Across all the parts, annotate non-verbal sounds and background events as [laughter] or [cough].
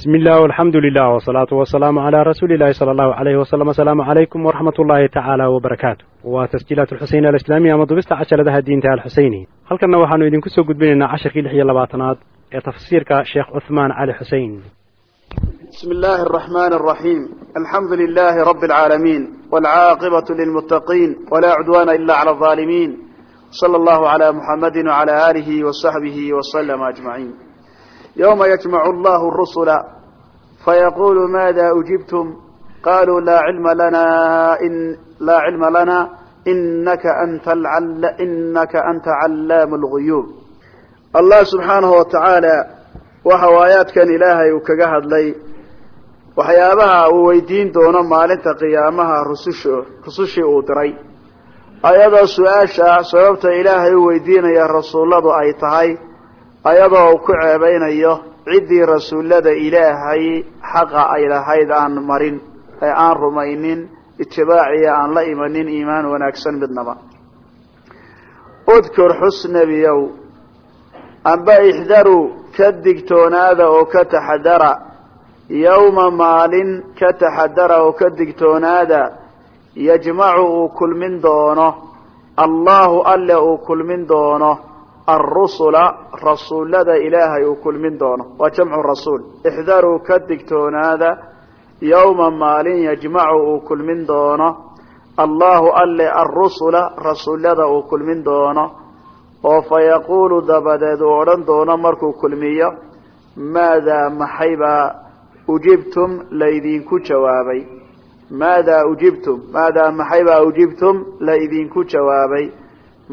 bismi illah alxamdu lilah wsalaatu wasalaamu calaa rasuuli illahi sala allahu alayhi wasalam asalaamu calaykum waraxmat ullaahi tacaala wabarakaatu waa tasjiilaat alxuseyn alislaamiya ama dubista cajaladaha diinta alxuseyni halkanna waxaanu idinku soo gudbinaynaa casharkii lix iyo labaatanaad ee tafsiirka sheekh cuthmaan cali xusein بسم الله الرحمن الرحيم الحمد لله رب العالمين والعاقبة للمتقين ولا عدوان إلا على الظالمين صلى الله على محمد وعلى آله وصحبه وسلم أجمعين يوم يجمع الله الرسل فيقول ماذا أجبتم قالوا لا علم لنا إن لا علم لنا إنك أنت العل إنك أنت علام الغيوب الله سبحانه وتعالى وحوايات كان إلهي وكجهد لي waxyaabaha uu weydiin doono maalinta qiyaamaha rususha rusushii uu diray ayadoo su-aasha sababta ilaahay u weydiinaya rasuulladu ay tahay ayadoo ku ceebeynayo ciddii rasuullada ilaahay xaqa ay lahayd aan marin ee aan rumaynin itibaaciya aan la imanin iimaan wanaagsan midnaba. Udkur xus nebiyow amba ixdaruu ka digtoonaada oo ka taxadara yowma maalin ka taxadara oo ka digtoonaada yajmacu uu kulmin doono allahu alle uu kulmin doono alrusula rasuullada ilaahay uu kulmin doono waa jamcu rasuul ixdaruu ka digtoonaada yowma maalin yajmacu uu kulmin doono allahu alle alrusula rasuullada uu kulmin doono oo fa yaquulu dabadeed uu odhan doono markuu kulmiyo maadaa maxaybaa ujibtum laydinku jawaabay maadaa ujibtum maadaa maxaybaa ujibtum la idinku jawaabay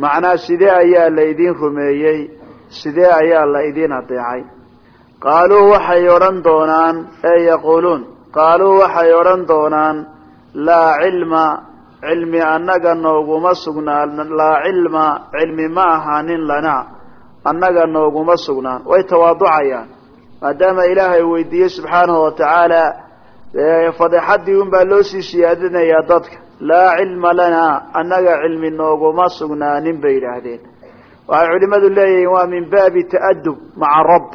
macnaa sidee ayaa laydin rumeeyey? Sidee ayaa la idin adeecay? Qaaluu waxay odhan doonaan ee yaquuluun qaaluu waxay odhan doonaan laa cilma cilmi annaga nooguma sugnaan laa cilma cilmi ma ahaanin lana annaga nooguma sugnaan. Way tawaaducayaan maadaama ilaahay weydiiyey subxaanahu watacaala fadeexadii un baa loo sii siyaadinayaa dadka laa cilma lanaa annaga cilmi nooguma sugnaanin bay yidhaahdeen. Waxay culimadu leeyihiin waa min baabi ta'adub maca rabb.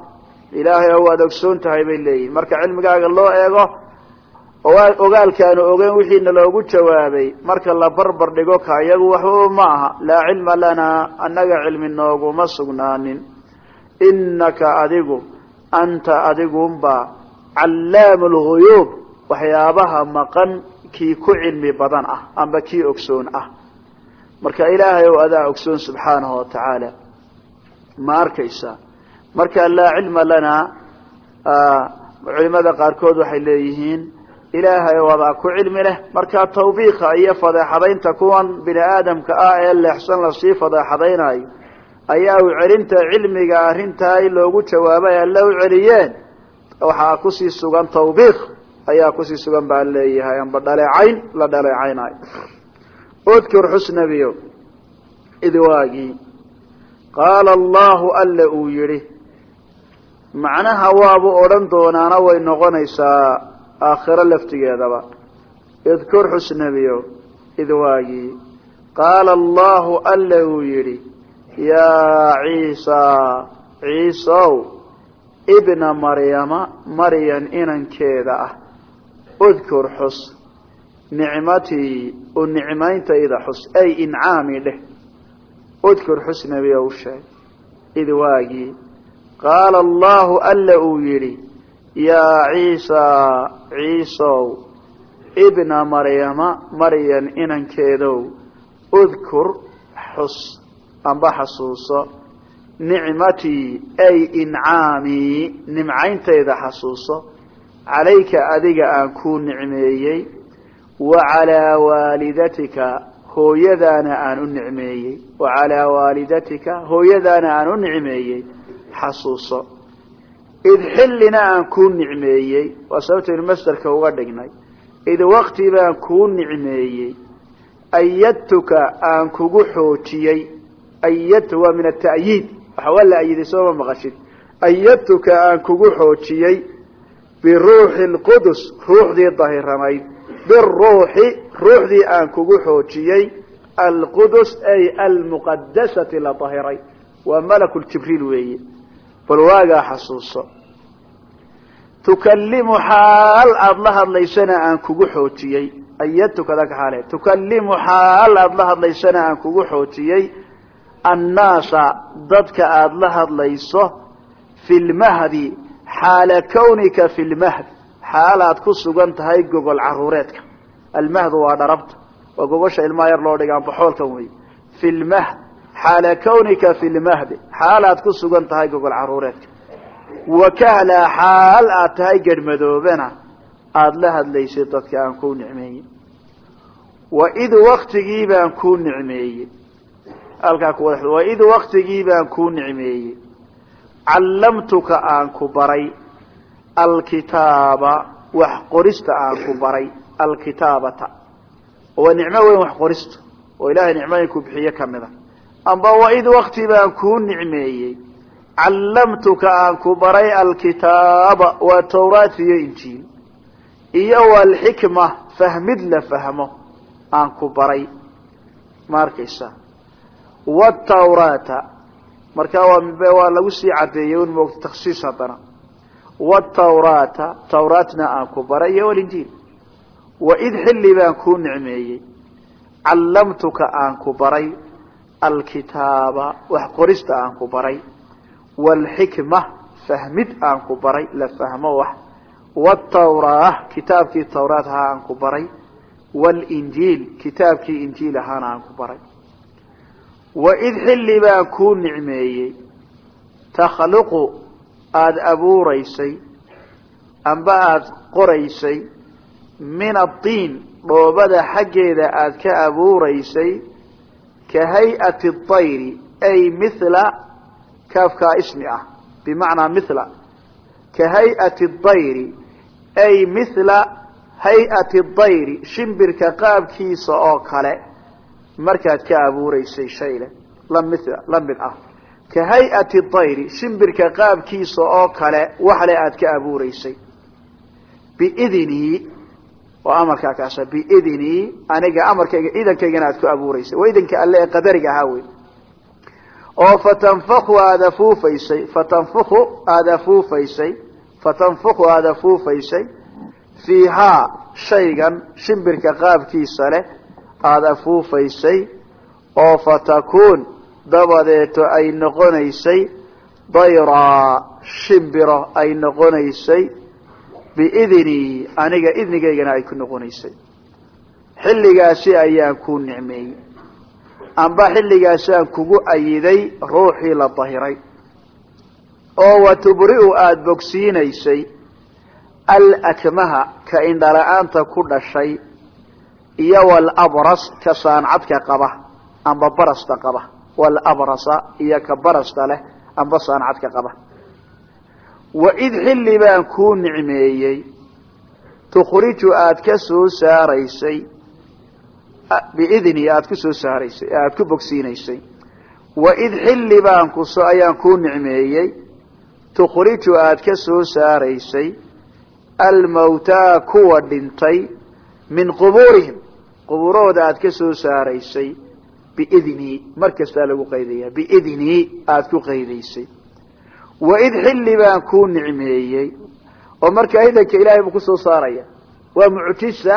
Ilaahay oo waad ogsoon tahay bay leeyihiin marka cilmigaaga loo eego ogaalkaanu ogeyn wixiina loogu jawaabay marka la barbar dhigo ka iyagu waxba ma aha. Laa cilma lanaa annaga cilmi nooguma sugnaanin. Inaka adigu anta adigunba callaamu lguyuub waxyaabaha maqan kii ku cilmi badan ah amba kii ogsoon ah. Marka ilaahay ow adaa ogsoon subxaanahu watacaala ma arkaysa? Marka laa cilma lanaa culimada qaarkood waxay leeyihiin ilaahay ow adaa ku cilmi leh. Marka tawbiika iyo fadeexadaynta kuwan bini aadamka ah ee leexsan la sii fadeexadaynayo ayaa u celinta cilmiga arrintaa in loogu jawaabay alle u celiyeen. Waxaa ku sii sugan tawbiik ayaa ku sii sugan baa leeyahay amba dhaleecayn la dhaleecaynayo udkur xusnabiyo id waagii qaala allahu alle uu yidhi macnaha waabu odhan doonaana way noqonaysaa aakhiro laftigeedaba. Idkur xusnabiyo id waagii qaala allahu alle uu yidhi yaa ciisa ciisow ibna maryama maryan inankeeda ah udkur xus nicmatii u nicmayntayda xus ay incaami dheh udkur xus nebiya u sheeg id waagii qaala allahu alla uu yidhi yaa ciisa ciisow ibna maryama maryan inankeedow udkur xus amba xasuuso nicmatii ay incaamii nimcayntayda xasuuso calayka adiga aan kuu nicmeeyey wa calaa waalidatika hooyadaana aan u nicmeeyey wa calaa waalidatika hooyadaana aan u nicmeeyey xasuuso id xillina aan kuu nicmeeyey waa sababtaynu masderka uga dhignay id wakti baan kuu nicmeeyey ayadtuka aan kugu xoojiyey ayadtu waa min ata'yiid waxa waa la ayiday sooma maqashid ayadtuka aan kugu xoojiyey biruuxi lqudus ruuxdii dahiranayd biruuxi ruuxdii aan kugu xoojiyey alqudus ay almuqadasati la dahiray. Waa malakul jibriil weeye. Bal waagaa xasuuso. Tukalimu xaal aada la hadlaysana aan kugu xoojiyey. Ayadtukada ka xaale. Tukalimu xaal aada la hadlaysana aan kugu xoojiyey. Annaasa dadka aada la hadlayso fi lmahdi xaala kawnika fi lmahdi. Xaal aad ku sugan tahay gogol caruureedka. Almahdu waa dharabta. Waa gogosha ilmaha yar loo dhigaan baxoolkan wey fi lmahd xaala kawnika fi lmahdi. Xaal aad ku sugan tahay gogol caruureedka. Wakahla xaal aad tahay garhmadoobena aada la hadlaysay dadka aan kuu nicmeeyey. Waid waktigii baan kuu nicmeeyey. Halkaa ku wada waid callamtuka aan ku baray alkitaaba wax qorista aan ku baray alkitaabata. Waa nicmo weyn wax qorista. Oo ilaahay nicmooyinku bixiye kamida amba waid wakti baan kuu nicmeeyey. Callamtuka aan ku baray alkitaaba waa tawraat iyo injiil. Iyo walxikma fahmid la fahmo aan ku baray. Ma arkaysa watawraata markaa waa lagu sii cadeeyey un moogta taksiis haddana. Watawraata tawraatna aan ku baray iyo walinjiil. Waid xilli baan kuu nicmeeyey. Callamtuka aan ku baray. Alkitaaba wax qorista aan ku baray. Walxikma fahmid aan ku baray. La fahmo wax. Watawraa kitaabkii tawraat ahaa aan ku baray. Walinjiil kitaabkii injiil ahaana aan ku baray waid xilli baan kuu nicmeeyey. Takhluqu aada abuuraysay amba aada qoraysay min addiin dhoobada xaggeeda aada ka abuuraysay ka hay'ati dayri ay mithla kaafkaa ismi ah bimacnaa mithla ka hay'ati dayri ay mithla hay'ati dayri shimbirka qaabkiisa oo kale markaad ka abuuraysay shayle lami la mid ah. Ka hay'ati dayri shimbirka qaabkiisa oo kale waxle aada ka abuuraysay. Biidnii waa amarkaa kaasa biidnii aniga amarkayga idankaygana aad ku abuuraysay. Waa idanka alle ee qadariga ahaa wey oo fatanfaku aada afuufaysay fatanfuku aada afuufaysay fatanfuku aada afuufaysay fiihaa shaygan shimbirka qaabkiisa leh aada afuufaysay oo fatakuun dabadeeto ay noqonaysay dayraa shimbiro ay noqonaysay biidnii aniga idnigaygana ay ku noqonaysay. Xilligaasi ayaan kuu nicmeeyey. Amba xilligaasaan kugu ayiday ruuxii la dahiray. Oo wa tubri'u aada bogsiinaysay alakmaha ka indhala-aanta ku dhashay iyo walabras ka saancadka qaba amba barasta qaba. Walabrasa iyo ka barasta leh amba saancadka qaba. Waid xilli baan kuu nicmeeyey tukhriju aada ka soo saaraysay biidni aada ku soo saaraysay aada ku bogsiinaysay. Waid xilli baan kus ayaan kuu nicmeeyey tukhriju aada ka soo saaraysay almawtaa kuwa dhintay min qubuurihim qubuurahooda aada ka soo saaraysay biidnii mar kastaa lagu qaydaya biidnii aada ku qaydaysay. Waid xilli baan kuu nicmeeyey oo markaa idanka ilaahay buu ku soo saaraya waa mucjisa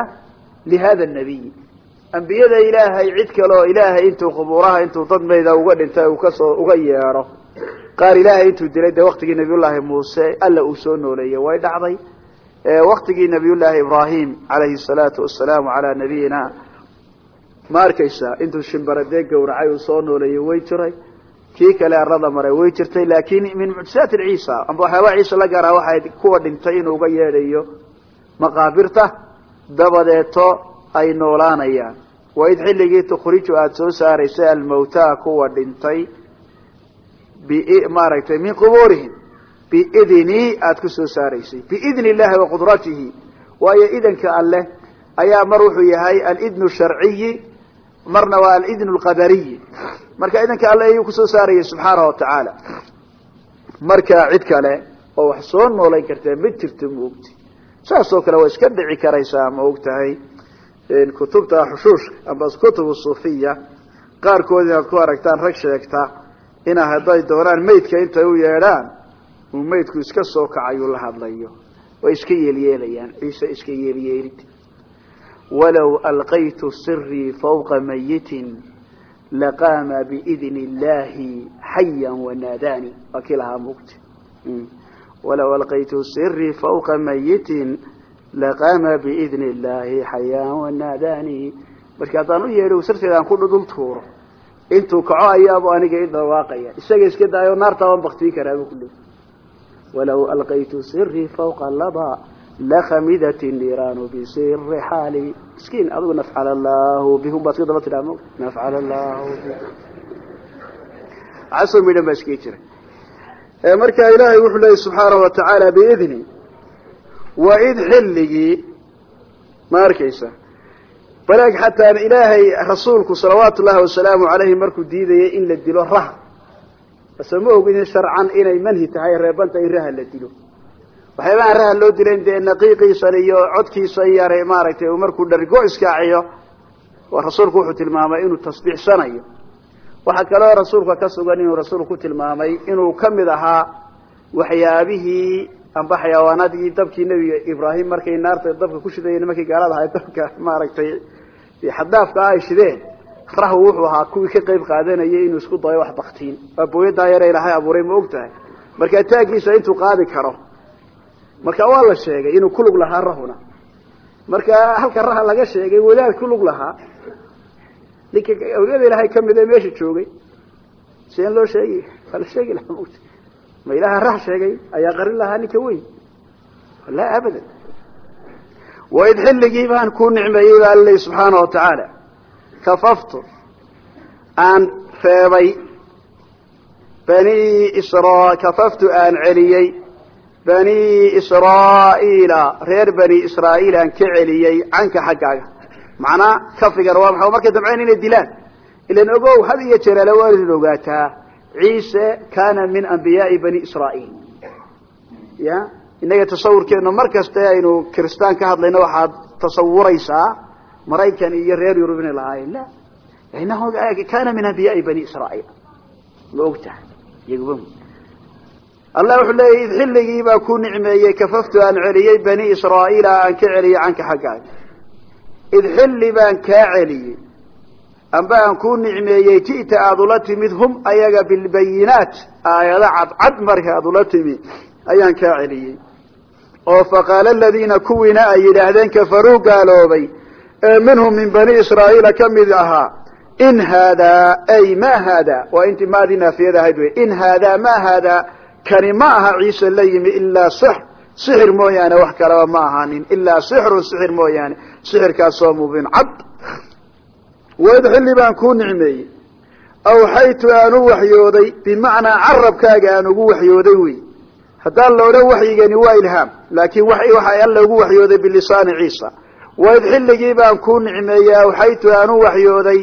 lihada nabiy. Ambiyada ilaahay cid kale oo ilaahay intuu qubuuraha intuu dad mayda uga dhintay uu ka soo uga yeedho qaar ilaahay intuu dilay dee waktigii nabiyullaahi muuse alla uu soo nooleeyey way dhacday waktigii nabiyullaahi ibraahim calayhi salaatu wasalaamu calaa nabiyina ma arkaysa intuu shimbaradee gawracay uu soo nooleeyey way jiray. Kii kale arada maray way jirtay laakin min mucjizaati ciisa amba waxyaaba ciise la gaara waxay kuwa dhintay inuu uga yeedhayo maqaabirta dabadeeto ay noolaanayaan. Waid xilligii tukhriju aada soo saaraysay almawtaa kuwa dhintay maaragtay min qubuurihim biidnii aada ku soo saaraysay. Biidni illahi wa qudratihi waayo idanka alleh ayaa mar wuxuu yahay alidnu sharciyi marna waa alidnu lqadariyi marka idanka alle ayuu ku soo saarayay subxaanahu watacaala marka cid kale oo wax soo noolayn kartaa ma jirto ma ogti. Saasoo kale waa iska dhici karaysaa ma og tahay kutubta xushuushka amba kutubu suufiya qaarkood inaad ku aragtaan rag sheegta inaa hadday doonaan maydka intay u yeedhaan uu iska soo kacayuu la hadlayo way iska yeelyeelayaan ciise iska yeelyeelid walow alqaytu sirii fawqa mayitin laqaama biidni illahi xayan wanaadani waa kii lahaa mugti walow alqaytu sirii fawqa mayitin laqaama biidni illahi xayan wanaadani marka haddaan u yeedho sirteeda aan ku dhudul tuuro intuu kaco ayaabu aniga i dhawaaqaya. Isaga iska daayo naartaa waan baktiin karaabu kule walow alqaytu sirii fawqa laba lakamidat niiraanu bisiri xaali miskiin adigu nafcal allahu bihum baad ka daba tidhaa mo nafcal allahu bi caso midhan baa iskii jira marka ilaahay wuxuu leeyay subxaanahu watacaala biidni waid xilligii ma arkaysa balaag xataa ilaahay rasuulku salawaatu ullahi wasalaamu alayhi markuu diidayay in la dilo raha base ma ogin sharcan inay manhi tahay reebanta in raha la dilo. Waxyaabaha raha loo dilayn dee naqiiqiisan iyo codkiisa yare maaragtay markuu dhargo iskaaciyo rasuulku wuxuu tilmaamay inuu tasbiixsanayo. Waxaa kaloo rasuulka ka sugan inuu rasuulku ku tilmaamay inuu ka mid ahaa waxyaabihii amba xayawaanaadii dabkii nebiga ibraahim markay naarta dabka ku shidayeen nimankii gaalada ahay dabka maaragtay xadaafka ay shideen rahu wuxuu ahaa kuwii ka qayb qaadanayay inuu isku dayo wax baktiin. Waa booyadaa yare ilaahay abuuray ma og tahay marka taagiisa intuu qaadi karo marka waa la sheegay inuu kulug lahaa rahuna. Marka halka raha laga sheegay wadaad kulug lahaa ninka awliyada ilaahay ka mid ee meesha joogay seen loo sheegi waa la sheegi lahaa mota ma ilaaha rah sheegay ayaa qarin lahaa ninka weyn. La abadan. Waid xilligii baan ku nicmeeyey baa laleyi subxaana wa tacaala kafaftu aan reebay. Bani isra kafaftu aan celiyey. Bani israa'iila reer bani israa'iil aan ka celiyey canka xaggaaga. Macnaa kafigana waa maxaa markay damceen inay dilaan. Ilan ogow had iyo jeeraale waa idin ogaataa ciise kana min anbiyaai bani israa'iil. Ya? Innaga tasawurkeenu mar kaste aynu kiristaan ka hadlayno waxaad tasawuraysaa maraykan iyo reer yurub inay lahaayeen la inahu kana min anbiyaai bani israa'iil. Ma og tahay iyaguba allah wuxuu leeyahy id xilligii baa ku nicmeeyey kafaftu aan celiyey bani israa'iila aan ka celiyey canka xaggaaga. Id xilli baan kaa celiyey amba aan ku nicmeeyey ji'ta aada ula timid hum ayaga bilbayinaat aayado cadcad marka aada ula timi ayaan kaa celiyey. Oo faqaala ay yidhaahdeen kafaruu gaaloobay minhum min bani israa'iila ka mid ahaa in haadaa ay ma haada. Waa intii maadii naafiyada ahayd wey in haadaa ma haadaa kani ma aha ciise la yimi ilaa six sixir mooyaane wax kalaba ma ahaanin ilaa sixrun sixir mooyaane sixirkaasoo mubiin cad. Waid xilli baan kuu nicmeeyey. Awxaytu aan u waxyooday bimacnaa carabkaaga aan ugu waxyooday wey. Haddaan la odhan waxyigani waa ilhaam laakiin waxa alla ugu waxyooday bilisaani ciisa waid xilligii baan kuu nicmeeyey awxaytu aan u waxyooday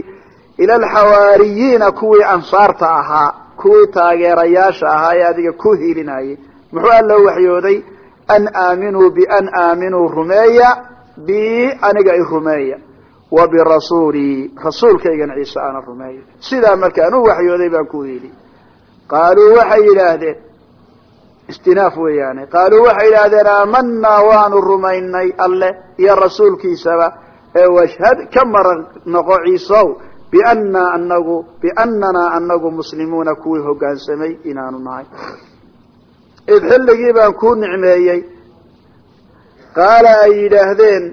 ila alxawaariyiina kuwii ansaarta ahaa kuwii taageerayaasha ahaa ee adiga ku hiilinayay. Muxuu alla u waxyooday? An aaminuu bian aaminuu rumeeya bi aniga i rumeeya wa birasuulii rasuulkaygana ciise ana rumeeya. Sidaa markaan u waxyooday baan ku hiili qaaluu waxay yidhaahdeen istinaaf weeyaane. Qaaluu waxay yidhaahdeen aamanaa waanu rumaynay alle iyo rasuulkiisaba ee washhad ka maran noqo ciisow biannaa anagu biannanaa anagu muslimuuna kuwii hoggaansamay inaanu nahay. Id xilligii baan kuu nicmeeyey. Qaala ay yidhaahdeen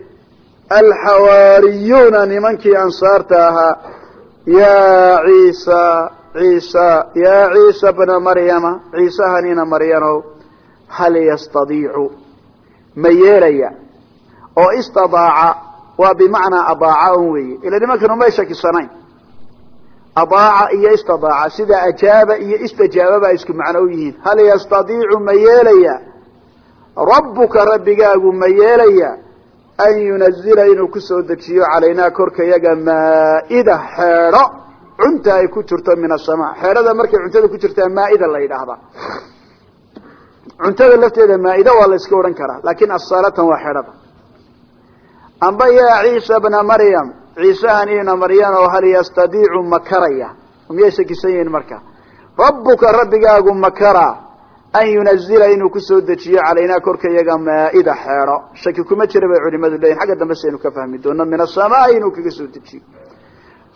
alxawaariyuuna nimankii ansaarta ahaa yaa ciisa ciisa yaa ciisa bna maryama ciisahanina maryanow hal yastadiicu? Ma yeelaya? Oo istadaaca waa bimacnaa adaaca un weeye. Ila nimankanu may shakisanayn adaaca iyo istadaaca sida ajaaba iyo istajaaba baa isku macno u yihiin. Hal yastadiicu ma yeelaya? Rabbuka rabbigaagu ma yeelaya an yunazila inuu ku soo dejiyo calaynaa korka yaga maaida xeedho cunta ay ku jirto min asamaa xeedhada markay cuntada ku jirtaa maaida la yidhaahdaa. Cuntada lafteeda maaida waa la iska odhan karaa laakiin asalatan waa xeedhada amba yaa ciisa bna maryam ciisahaniina maryam oo hal yastadiicu makaraya. Miyay shakisan yihiin marka. Rabbuka rabbigaagu makara an yunazila inuu ku soo dejiyo calaynaa korka iyaga maaida xeedho shaki kuma jira bay culimadu leeyihiin xagga dambe saynu ka fahmi doono. Min asamaai inuu kaga soo dejiyo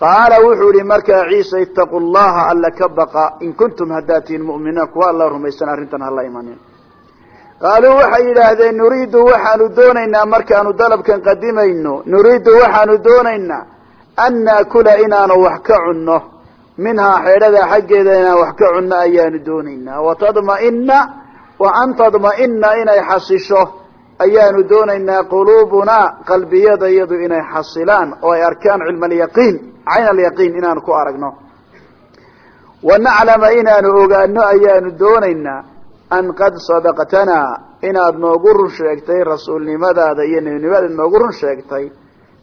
qaala wuxuu yihi markaa ciisa itaquu llaha alla ka baqa. In kuntum haddaad tihiin mu'miniin kuwa alla rumaysan arrintan hala imanin. Qaaluu waxay yidhaahdeen nuriidu waxaanu doonaynaa markaanu dalabkan qadimayno. Nuriidu waxaanu doonaynaa an naakula inaanu wax ka cunno. Minhaa xeedhada xaggeeda inaan wax ka cunno ayaanu doonaynaa. Watadmaina wa an tadma'ina inay xasisho ayaanu doonaynaa quluubunaa qalbiyada iyadu inay xasilaan oo ay arkaan cilma alyaqiin cayn alyaqiin inaanu ku aragno. Wa naclama inaanu ogaano ayaanu doonaynaa an qad sadaqtanaa inaad noogu run sheegtay rasuulnimadaada iyo nebinimadaad noogu run sheegtay.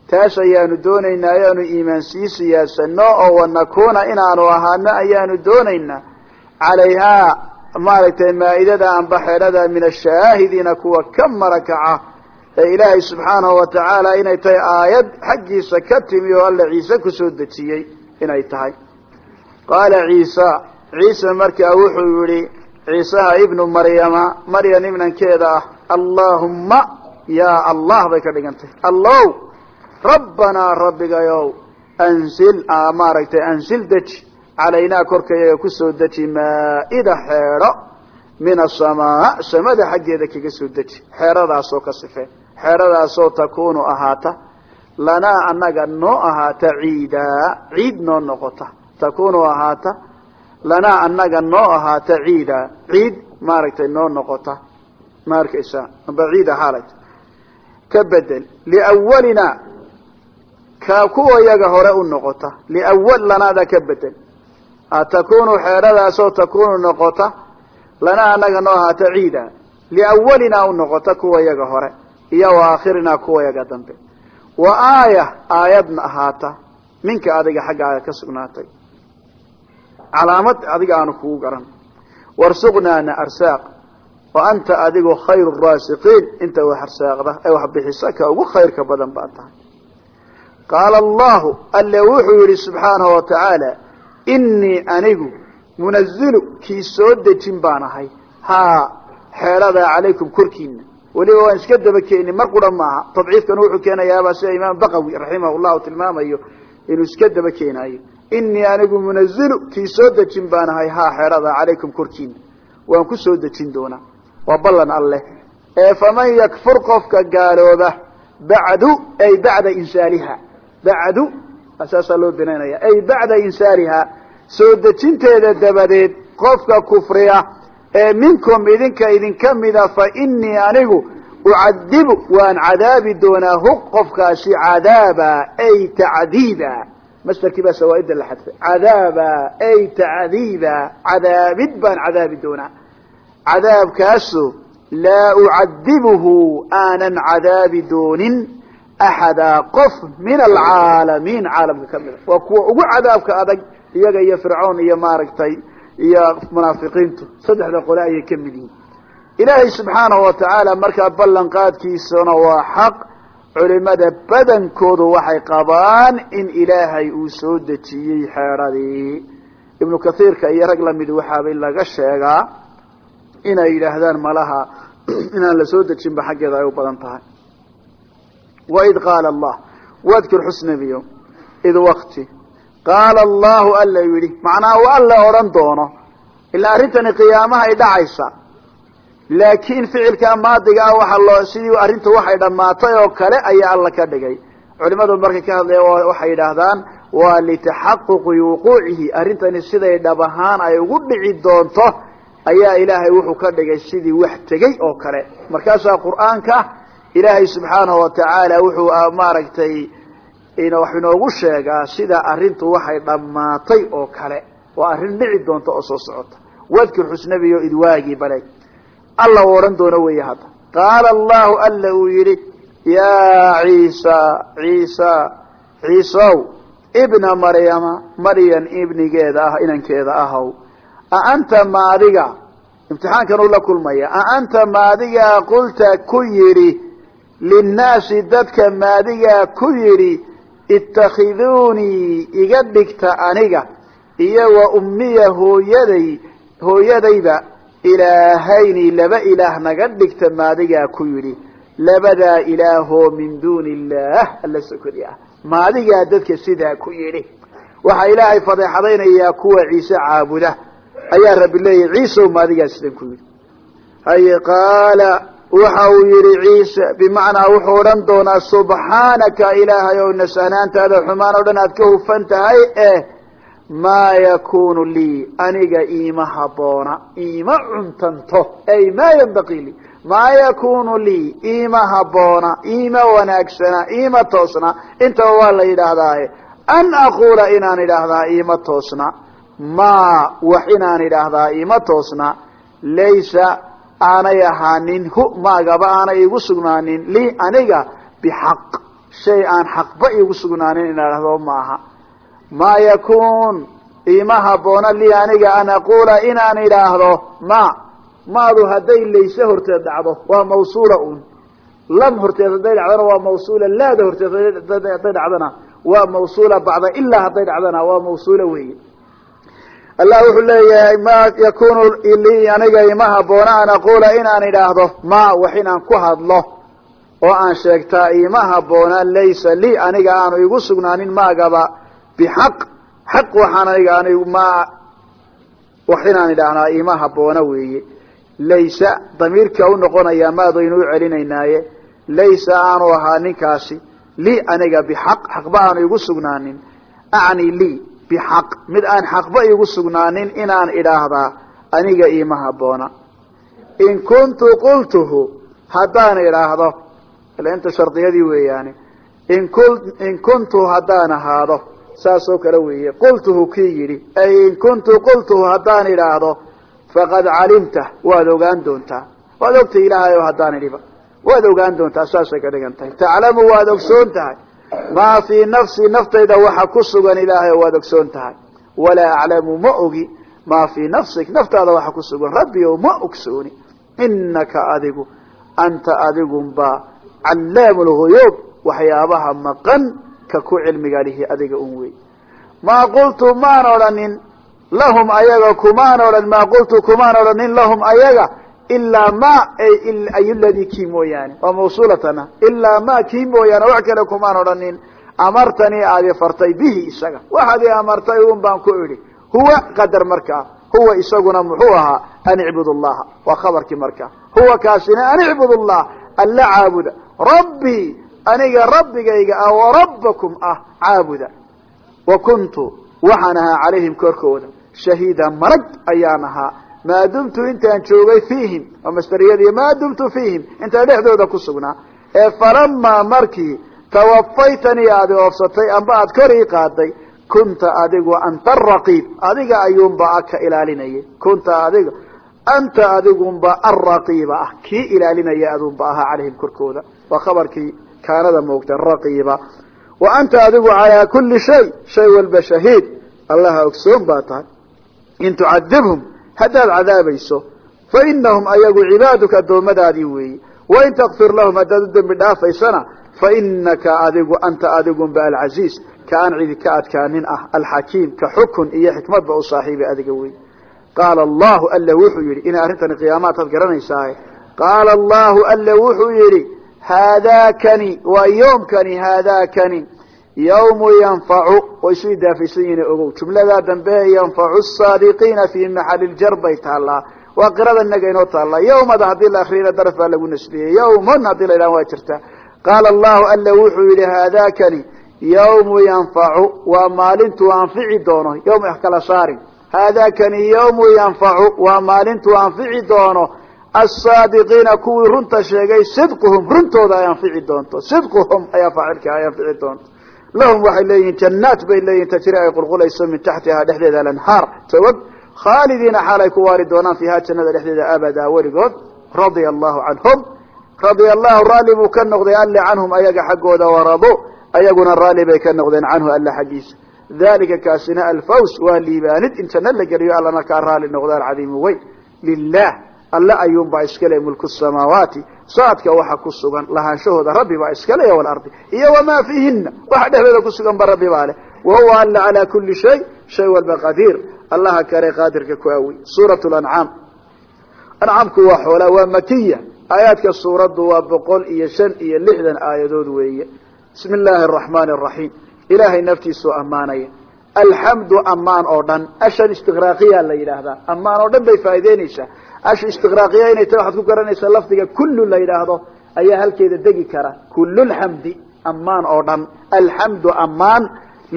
Taas ayaanu doonaynaa ayaanu iimaan sii siyaasano oo wanakuuna inaanu ahaano ayaanu doonaynaa. Calayhaa maaragtay maa'idada amba xeedhada min ashaahidiina kuwa ka marakaca ee ilaahay subxaanahu wa tacaala inay tahay aayad xaggiisa ka timi oo alla ciise ku soo dejiyey inay tahay. Qaala ciisa ciise markaa wuxuu yihi ciisaha ibnu maryama maryam ibnankeeda ah allaahumma yaa allah bay ka dhigantay. Allow rabbanaa rabbigayow ansil maaragtay ansil deji calaynaa korkayaga ku soo deji maa'ida xeedho min asamaa samada xaggeeda kaga soo deji. Xeeradaasoo ka sife. Xeeradaasoo takunu ahaata. Lanaa annaga noo ahaata ciidaa ciid noo noqota. Takunu ahaata. Lanaa annaga noo ahaata ciida. Ciid maaragtay noo noqota. Ma arkaysa amba ciida xaalay ka bedel. Liawalina ka kuwa yaga hore u noqota. Liawal lanaada ka bedel takunu xeedhadaasoo takunu noqota lanaa annaga noo ahaata ciida. Liawalina u noqota kuwa yaga hore iyo wa kuwa yaga dambe. Wa aaya aayadna ahaata minka adiga xaggaaga ka sugnaatay. Calaamad adiga aanu kugu garan. Warsuqnaana arsaaq. Wa anta adigu khayru raasiqiin. Inta wax arsaaqda ee wax bixisa ka ugu khayrka badan baa tahay. Qaala allahu alle wuxuu yihi subxaanahu wa tacaala inii anigu munazilu kii soo dejin baan ahay. Haa xeedhadaa calaykum korkiina weliba waan iska daba keeni mar qura maaha. Tadciifkan wuxuu keenayaabaa sida imaam baqawi raximah llahu tilmaamayo inuu iska daba keenaayo inii anigu munazilu kii soo dejin baan ahay. Haa xeedhadaa calaykum korkiina waan ku soo dejin doonaa. Waa ballan alleh ee faman yakfur qofka gaalooba bacdu ay bacda insaaliha. Bacdu saasaa loo binaynaya ay bacda insaaliha soo dejinteeda dabadeed qofka kufriya ee minkum idinka idinka mida fa inii anigu ucadibu waan cadaabi doonaa hu qofkaasi cadaaba ay tacdiiba. Masderkii baa sawaaidda la xadfay. Cadaaba ay tacdiiba cadaabid baan cadaabi doonaa. Cadaabkaaso laa ucadibuhu aanan cadaabi doonin axada qof min alcaalamiin caalamka ka mida waa kuwa ugu cadaabka adag iyaga iyo fircoon iyo maaragtay iyo munaafiqiintu saddexda qole ayay ka mid yihiin ilaahay subxaanahu wa tacaala markaa ballan qaadkiisana waa xaq culimada badankoodu waxay qabaan in ilaahay uu soo dejiyey xeedhadii ibnu kathiirka iyo rag la mid waxaabay laga sheegaa inay yidhaahdaan malaha inaan la soo dejinba xaggeeda ay u badan tahay waid qaala allah wadkur xusnabiyo id wakti qaala allahu alla yidhi macnaha u alla odhan doono ilaa arrintani qiyaamahay dhacaysa laakiin ficilkaa maadiga ah waxa loo sidii arrintu waxay dhammaatay oo kale ayaa alla ka dhigay culimadu markay ka hadlaya waxay yidhaahdaan waa litaxaquqi wuquucihi arrintani siday dhab ahaan ay ugu dhici doonto ayaa ilaahay wuxuu ka dhigay sidii wax tegey oo kale markaasaa qur'aanka ilaahay subxaanahu watacaala wuxuu maaragtay wax inoogu sheegaa sida arrintu waxay dhammaatay oo kale. Waa arrin dhici doonta oo soo socota. Wadkur xusnabiyo idwaagii balay alla odhan doono weeye hadda. Qaala allahu alla uu yidhi yaa ciisa ciisa ciisow ibna maryama maryan ibnigeeda ah inankeeda ahow a anta ma adiga? Imtixaankan uu la kulmaya a anta maadigaa qulta ku yidhi linnaasi dadka maadigaa ku yidhi itakhiduunii iga dhigta aniga iyo wa ummiya hooyaday hooyadayba ilaahayni laba ilaah naga dhigta maadigaa ku yidhi labadaa ilaahoo min duuni illaah alla sokodi maadigaa dadka sidaa ku yidhi. Waxaa ilaahay fadeexadaynayaa kuwa ciise caabuda. Ayaa rabbi leeyahy ciisew maadigaa sidan ku yidhi. Haye qaala waxa uu yidhi ciise bimacnaa wuxuu odhan doonaa subxaanaka ilaahay ow nasahnaantaada xumaan o dhan aad ka hufan tahay eh maa yakunu lii aniga iima haboona iima cuntanto ay maa yambaqii maa yakunu lii iima haboona iima wanaagsana iima toosna intaba waa la yidhaahdaaye an aquula inaan idhaahdaa iima toosna maa wax inaan idhaahdaa iima toosna laysa aanay ahaanin hu maagaba aanay igu sugnaanin lii aniga bixaq. Shay aan xaqba igu sugnaanin in idhahdo maaha. Maa yakun iima haboona lii aniga an aquula inaan idhaahdo. Ma maadu hadday layse horteed dhacdo waa mawsuula un lam horteed hadday dhacdona waa mawsuula laada horteed hadday dhacdona waa mawsuula bacda ilaa hadday dhacdona waa mawsuula weeye allah wuxuu leeyahay ma yakunu lii aniga ima haboona an aquula inaan idhaahdo? Ma wax inaan ku hadlo oo aan sheegtaa ima haboona laysa lii aniga aanu igu sugnaanin maagaba. Bixaq xaq waxaan aniga an ma wax inaan idhaahnaa ima haboona weeye. Laysa damiirka u noqonaya maadaynu u celinaynaaye laysa aanu ahaa ninkaasi lii aniga bixaq xaqba aanu igu sugnaanin. Acni lii bixaq mid aan xaqba igu sugnaanin inaan idhaahdaa aniga iima haboona in kuntu qultuhu haddaan idhaahdo ila inta shardiyadii weeyaani in kuntu haddaan ahaado saas oo kale weeye qultuhu kii yidhi ay in kuntu qultuhu haddaan idhaahdo faqad calimta waad ogaan doontaa waad ogtay ilaahay haddaan idhiba waad ogaan doontaa saasay ka dhigan tahay taclamu waad ogsoon tahay maa fii nafsi naftayda waxa ku sugan ilaahay waad ogsoon tahay. Walaa aclamu ma ogi maa fii nafsik naftaada waxa ku sugan. Rabbi ma ogsooni. Inaka adigu anta adigunba callaamu lhuyuub waxyaabaha maqan ka ku cilmiga lihi adiga un wey maa qultu maan odhanin lahum ayaga kumaan odhan. Maa qultu kumaan odhanin lahum ayaga ilaa ma ay ladii kii mooyaane waa mawsuulatana ilaa ma kii mooyaane wax kale kumaan odhanin amartanii aad ifartay bihi isaga waxaad i amartay un baan ku idhi huwa qadar markaa huwa isaguna muxuu ahaa an icbud llaha waa khabarkii markaa huwa kaasina an icbud llah alla caabuda rabbii aniga rabbigayga ah warabbakum ah caabuda wa kuntu waxaan ahaa calayhim korkooda shahiida marag ayaan ahaa maa dumtu intaan joogay fiihim waa masdariyadii maa dumtu fiihim intaan dhexdooda ku sugnaa ee falamaa markii tawafaytanii aad oofsatay amba aad kor ii qaaday kunta adigu anta araqiib adiga ayuunba a ka ilaalinayay kunta adiga anta adigunba alraqiiba ah kii ilaalinaya adunba ahaa calayhim korkooda waa khabarkii kaanada moogta raqiiba wa anta adigu calaa kuli shay shay walba shahiid allaha ogsoon baa tahay in haddaad cadaabayso fa inahum ayagu cibaaduka addoommadaadii weeyi. Wain takfir lahum haddaad u dembi dhaafaysana fa inaka adigu anta adigunba alcaziiz ka aan cidi ka adkaanin ah alxakiim ka xukun iyo xikmadba u saaxiibay adiga wey qaala allahu alla wuxuu yidhi inay arrintani qiyaamaadtaad garanaysaaye. Qaala allahu alla wuxuu yidhi haadaakani waa yoomkani haadaakani yawmu yanfacu way isu idaafaysan yihiin ogow jumladaa dambe yanfacu saadiqiina fii maxali ljar bay taallaa waa qirada inaga inoo taallaa yawmada haddii la akriyana daraf baa lagu nasbiyey yawmun haddii la idhaha waa jirta qaala allahu alla wuxuu yidhi haadaakani yawmu yanfacu waa maalintuu anfici doono yawm kala saarin haadaakani yawmu yanfacu waa maalintuu anfici doono asaadiqiina kuwii runta sheegay sidquhum runtooda ay anfici doonto sidquhum ayaa lahum waxay leeyihiin jannaat bay leeyihiin tajri ay qulqulayso min taxtihaa dhexdeeda alanhaar. Tawag khaalidiina xaal ay ku waari doonaan fiiha jannada dhexdeeda abadaa weligood radia allahu canhum. Radia allahu raalli buu ka noqday alle canhum ayaga xaggooda warado ayaguna raalli bay ka noqdeen canhu alla xaggiisa. Dalika kaasina alfaws waa liibaanid in la geliyo allana kaa raalli noqdo alcadiimu weyn. Lilah alle ayuunbaa iskale mulku samaawaati saadka waxa ku sugan lahaanshahooda rabbi baa iskale walardi iyo wamaa fiihina waxa dhexdooda ku sugan ba rabbi baa leh. Wahuwa alla calaa kuli shay shay walba qadiir allaha kare qaadirka ku awi. Suurat lancaam ancamku waa xoolaa waa makiya aayaadka suuraddu waa boqol iyo shan iyo lixdan aayadood weeye. Bismi illaahi araxmaani araxiim ilaahay naftiisuu ammaanaya. Alxamdu ammaan oo dhan. Ashan istiqraaqiya la yidhaahdaa. Ammaan oo dhan bay faa'ideynaysaa asha istiqraaqiya inay tahay waxaad ku garanaysaa lafdiga kullu la yidhaahdo ayaa halkeeda degi kara. Kullulxamdi ammaan oo dhan. Alxamdu ammaan.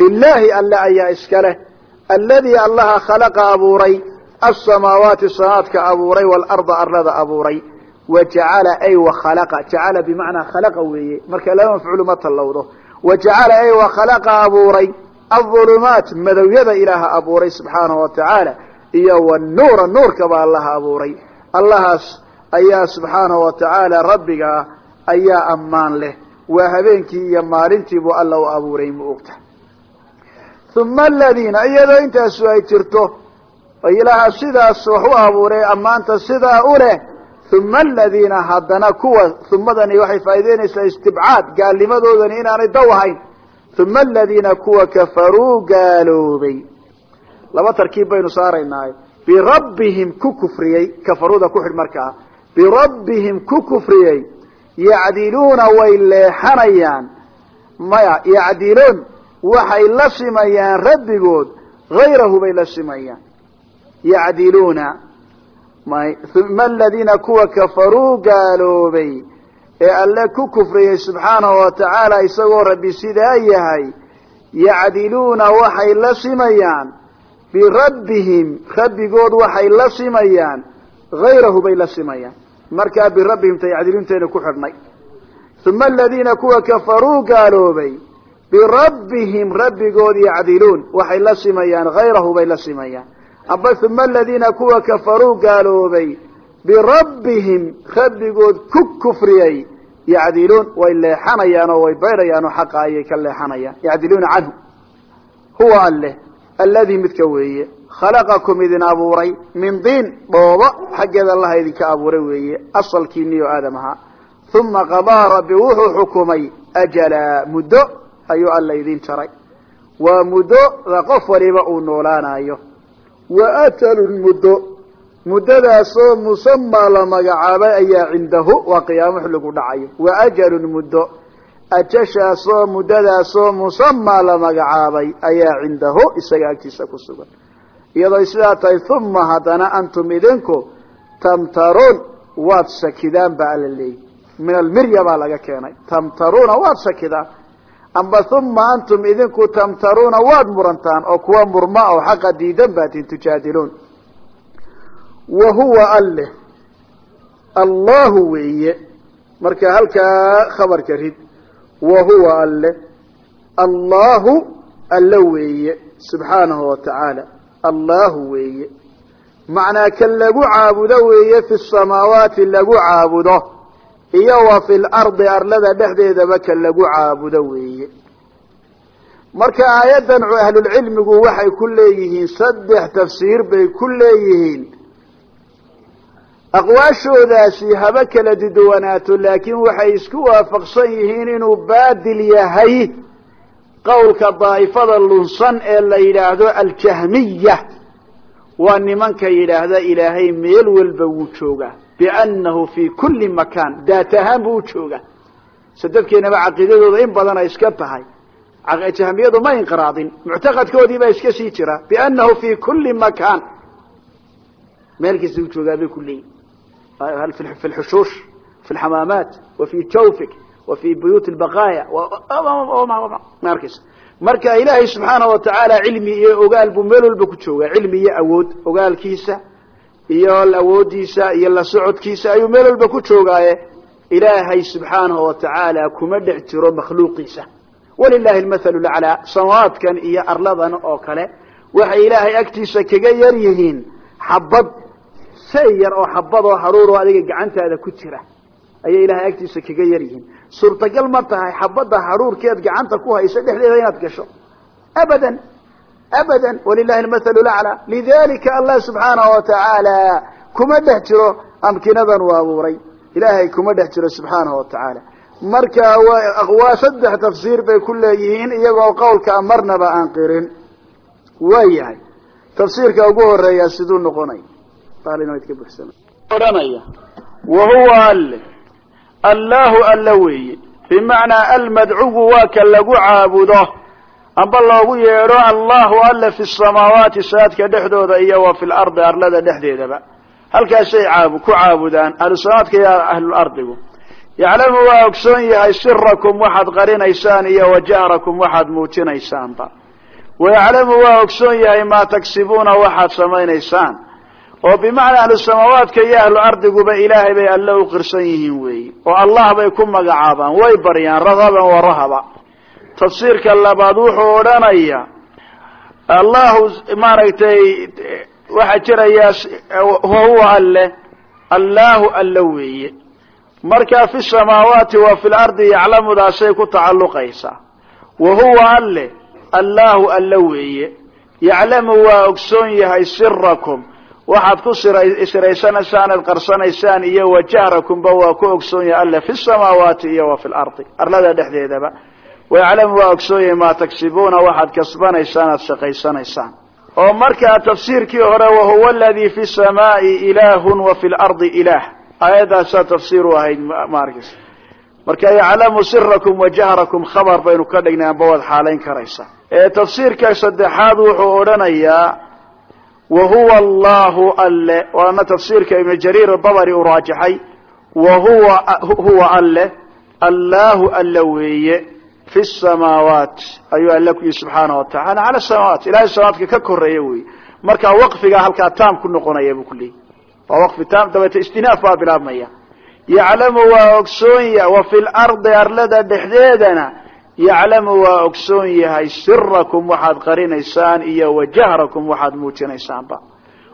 Lilaahi alle ayaa iska leh. Alladii allaha khalaqa abuuray asamaawaati samaadka abuuray waalarda arlada abuuray wa jacala ay wa khalaqa. Jacala bimacnaa khalaqa weeye. Marka laba mafcuulu ma tallowdo. Wa jacala ay wa khalaqa abuuray. Aulumaat madowyada ilaaha abuuray subxaanahu watacaala iyo wanuura nuurkaba allaha abuuray. Allahaas ayaa subxaanahu watacaala rabbigaa ayaa ammaan leh. Waa habeenkii iyo maalintiibuu alla u abuuray ma ogta. Uma aladiina iyadoo intaasu ay jirto ilaaha sidaas wax u abuuray ammaanta sidaa u leh uma aladiina haddana kuwa umadani waxay faa'ideynaysaa istibcaad gaalnimadoodani inaanay daw ahayn. Uma aladiina kuwa kafaruu gaaloobay laba tarkiib baynu saaraynaa birabbihim ku kufriyey kafaruuda ku xidh markaa. Birabbihim ku kufriyey yacdiluuna way leexanayaan. Maya yacdiluun waxay la simayaan rabbigood hayrahu bay la simayaan yacdiluuna uma aladiina kuwa kafaruu gaaloobay ee alle ku kufriyey subxaanahu watacaala isagoo rabbi sidaa yahay yacdiluuna waxay la simayaan birabbihim rabbigood waxay la simayaan. Hayrahu bay la simayaan. Markaa birabbihim ta yacdiluuntayna ku xidhnay. Uma aladiina kuwa kafaruu gaaloobay. Birabbihim rabbigood yacdiluun waxay la simayaan. Hayrahu bay la simayaan. Amba uma aladiina kuwa kafaruu gaaloobay. Birabbihim rabbigood ku kufriyey yacdiluun way leexanayaan way baydhayaan oo xaqa ayay ka leexanayaan. Yacdiluuna canhu. Huwa alleh alladii midka weeye khalaqakum idin abuuray min diin dhoobo xaggeeda allaha idinka abuuray weeye asalkiiniyo aadam ahaa. Uma qadaa rabbi wuxuu xukumay ajalaa muddo ayuu alla idin jaray. Waa muddoda qof waliba uu noolaanayo wa ajalun muddo muddadaasoo musamaa la magacaabay ayaa cindahu waa qiyaamo xilligu dhacayo. Wa muddo ajashaasoo muddadaasoo musamaa la magacaabay ayaa cindahu isaga agtiisa ku sugan. Iyadoo sidaa tahay uma haddana antum idinku tamtaruun waad shakidaan ba alla leeyi min almirya baa laga keenay. Tamtaruuna waad shakidaan amba uma antum idinku tamtaruuna waad murantaan oo kuwa murma oo xaqa diidan baatiin tujaadiluun. Wa huwa alleh. Allahu weeye. Marka halkaa khabarka rid wa huwa alleh allahu alle weeye subxaanahu watacaala allahu weeye. Macnaa kan lagu caabudo weeye fi samaawaati lagu caabudo iyo wa fi lardi arlada dhexdeedaba kan lagu caabudo weeye. Marka aayaddan ahlulcilmigu waxay ku leeyihiin saddex tafsiir bay ku leeyihiin aqwaashoodaasi haba kala duduwanaato laakiin waxay isku waafaqsan yihiin inuu baadil yahay qowlka daa'ifada lunsan ee la yidhaahdo aljahmiya. Waa nimanka yidhaahda ilaahay meel walba wuu joogaa biannahu fii kulli makaan daat ahaan buu u joogaa. Se dadkeenaba caqiidadooda in badan ay iska tahay. Jahmiyadu ma inqiraadin muctaqadkoodii baa iska sii jira biannahu fii kulli makaan. Meel kasta u joogaa bay ku leeyihiin في الحشوش في الحمامات وفي جوفك وفي بيوت البقايا markas marka ilaahay subxaana watacaala cilmi iyo ogaal buu meel walba ku joogaa cilmi iyo awood ogaalkiisa iyo awoodiisa iyo la socodkiisa ayuu meel walba ku joogaaye ilaahay subxaanahu watacaala kuma dhex jiro makhluuqiisa walilahi lmathalu laclaa samawaadkan iyo arladan oo kale waxay ilaahay agtiisa kaga yar yihiin xabad say yar oo xabad oo haruur oo adiga gacantaada ku jira ayay ilahay agtiisa kaga yar yihiin. Suurtagal ma tahay xabadda haruurkeed gacanta ku haysa dhexdeeda inaad gasho. Abadan abadan walilahi almathalu laclaa lidalika allah subxaanahu watacaala kuma dhex jiro amkinadan uu abuuray. Ilaahay kuma dhex jiro subxaanahu watacaala marka waa saddex tafsiir bay ku leeyihiin iyagoo qowlka marnaba aan qirin. Waa yahay tafsiirka ugu horreeya siduu noqonay odhanaya wa huwa alle allaahu alla weeye bimacnaa almadcugu waa ka lagu caabudo amba loogu yeedho allahu alle fi samaawaati saadka dhexdooda iyo wa fi lardi arlada dhexdeedaba. Halkaasay caabu ku caabudaan ahlusamaadka iyo ahlulardigu yaclamu waa ogsoon yahay sirakum waxaad qarinaysaan iyo wa jahrakum waxaad muujinaysaanba. Wayaclamu waa ogsoon yahay maa tagsibuuna waxaad samaynaysaan oo bimacnaa ahlu samaawaadka iyo ahlu ardiguba ilaahay bay alle u qirsan yihiin weeyi oo allah bay ku magacaabaan way baryaan ragaban wa rahaba. Tafsiirka labaad wuxuu odhanaya allahu maaragtay waxaa jiraya wahuwa alle allahu alle weeye. Markaa fi samaawaati wa fi lardi yaclamudaasay ku tacalluqaysaa wa huwa alle allahu alle weeye. Yaclamu waa ogsoon yahay sirakum waxaad ku siraysanaysaan ad qarsanaysaan iyo wa jahrakumba waa ku ogsoon yahay alle fi samaawaati iyo wa fi lardi arlada dhexdeedaba. Wayaclamu waa ogsoon yahay maa tagsibuuna waxaad kasbanaysaan aad shaqaysanaysaan. Oo markaa tafsiirkii hore wahuwa aladii fi samaai ilaahun wa fi lardi ilaah. Aayaddaasaa tafsiir u ahayd maarkis marka yaclamu sirakum wa jahrakum khabar baynu ka dhignay amba waad xaalayn karaysaa. Tafsiirka saddexaad wuxuu odhanayaa wa huwa allahu alle. Waana tafsiirka ibnu jariir dabari uu raajixay. Wa huwa alle. Allahu alle weeye. Fi samaawaat ayuu alle ku yihi subxaana wa tacala cala samaawaat ilahay samaawaadka ka koreeya wey marka waqfigaa halkaa taam ku noqonaya buu ku leeyay waa waqfi taam. Dabeete istinaaf baa bilaabmaya. Yaclamu waa ogsoon yahay. Wa fi lardi arlada dhexdeedana yaclamu waa ogsoon yahay sirakum waxaad qarinaysaan iyo wa jahrakum waxaad muujinaysaanba.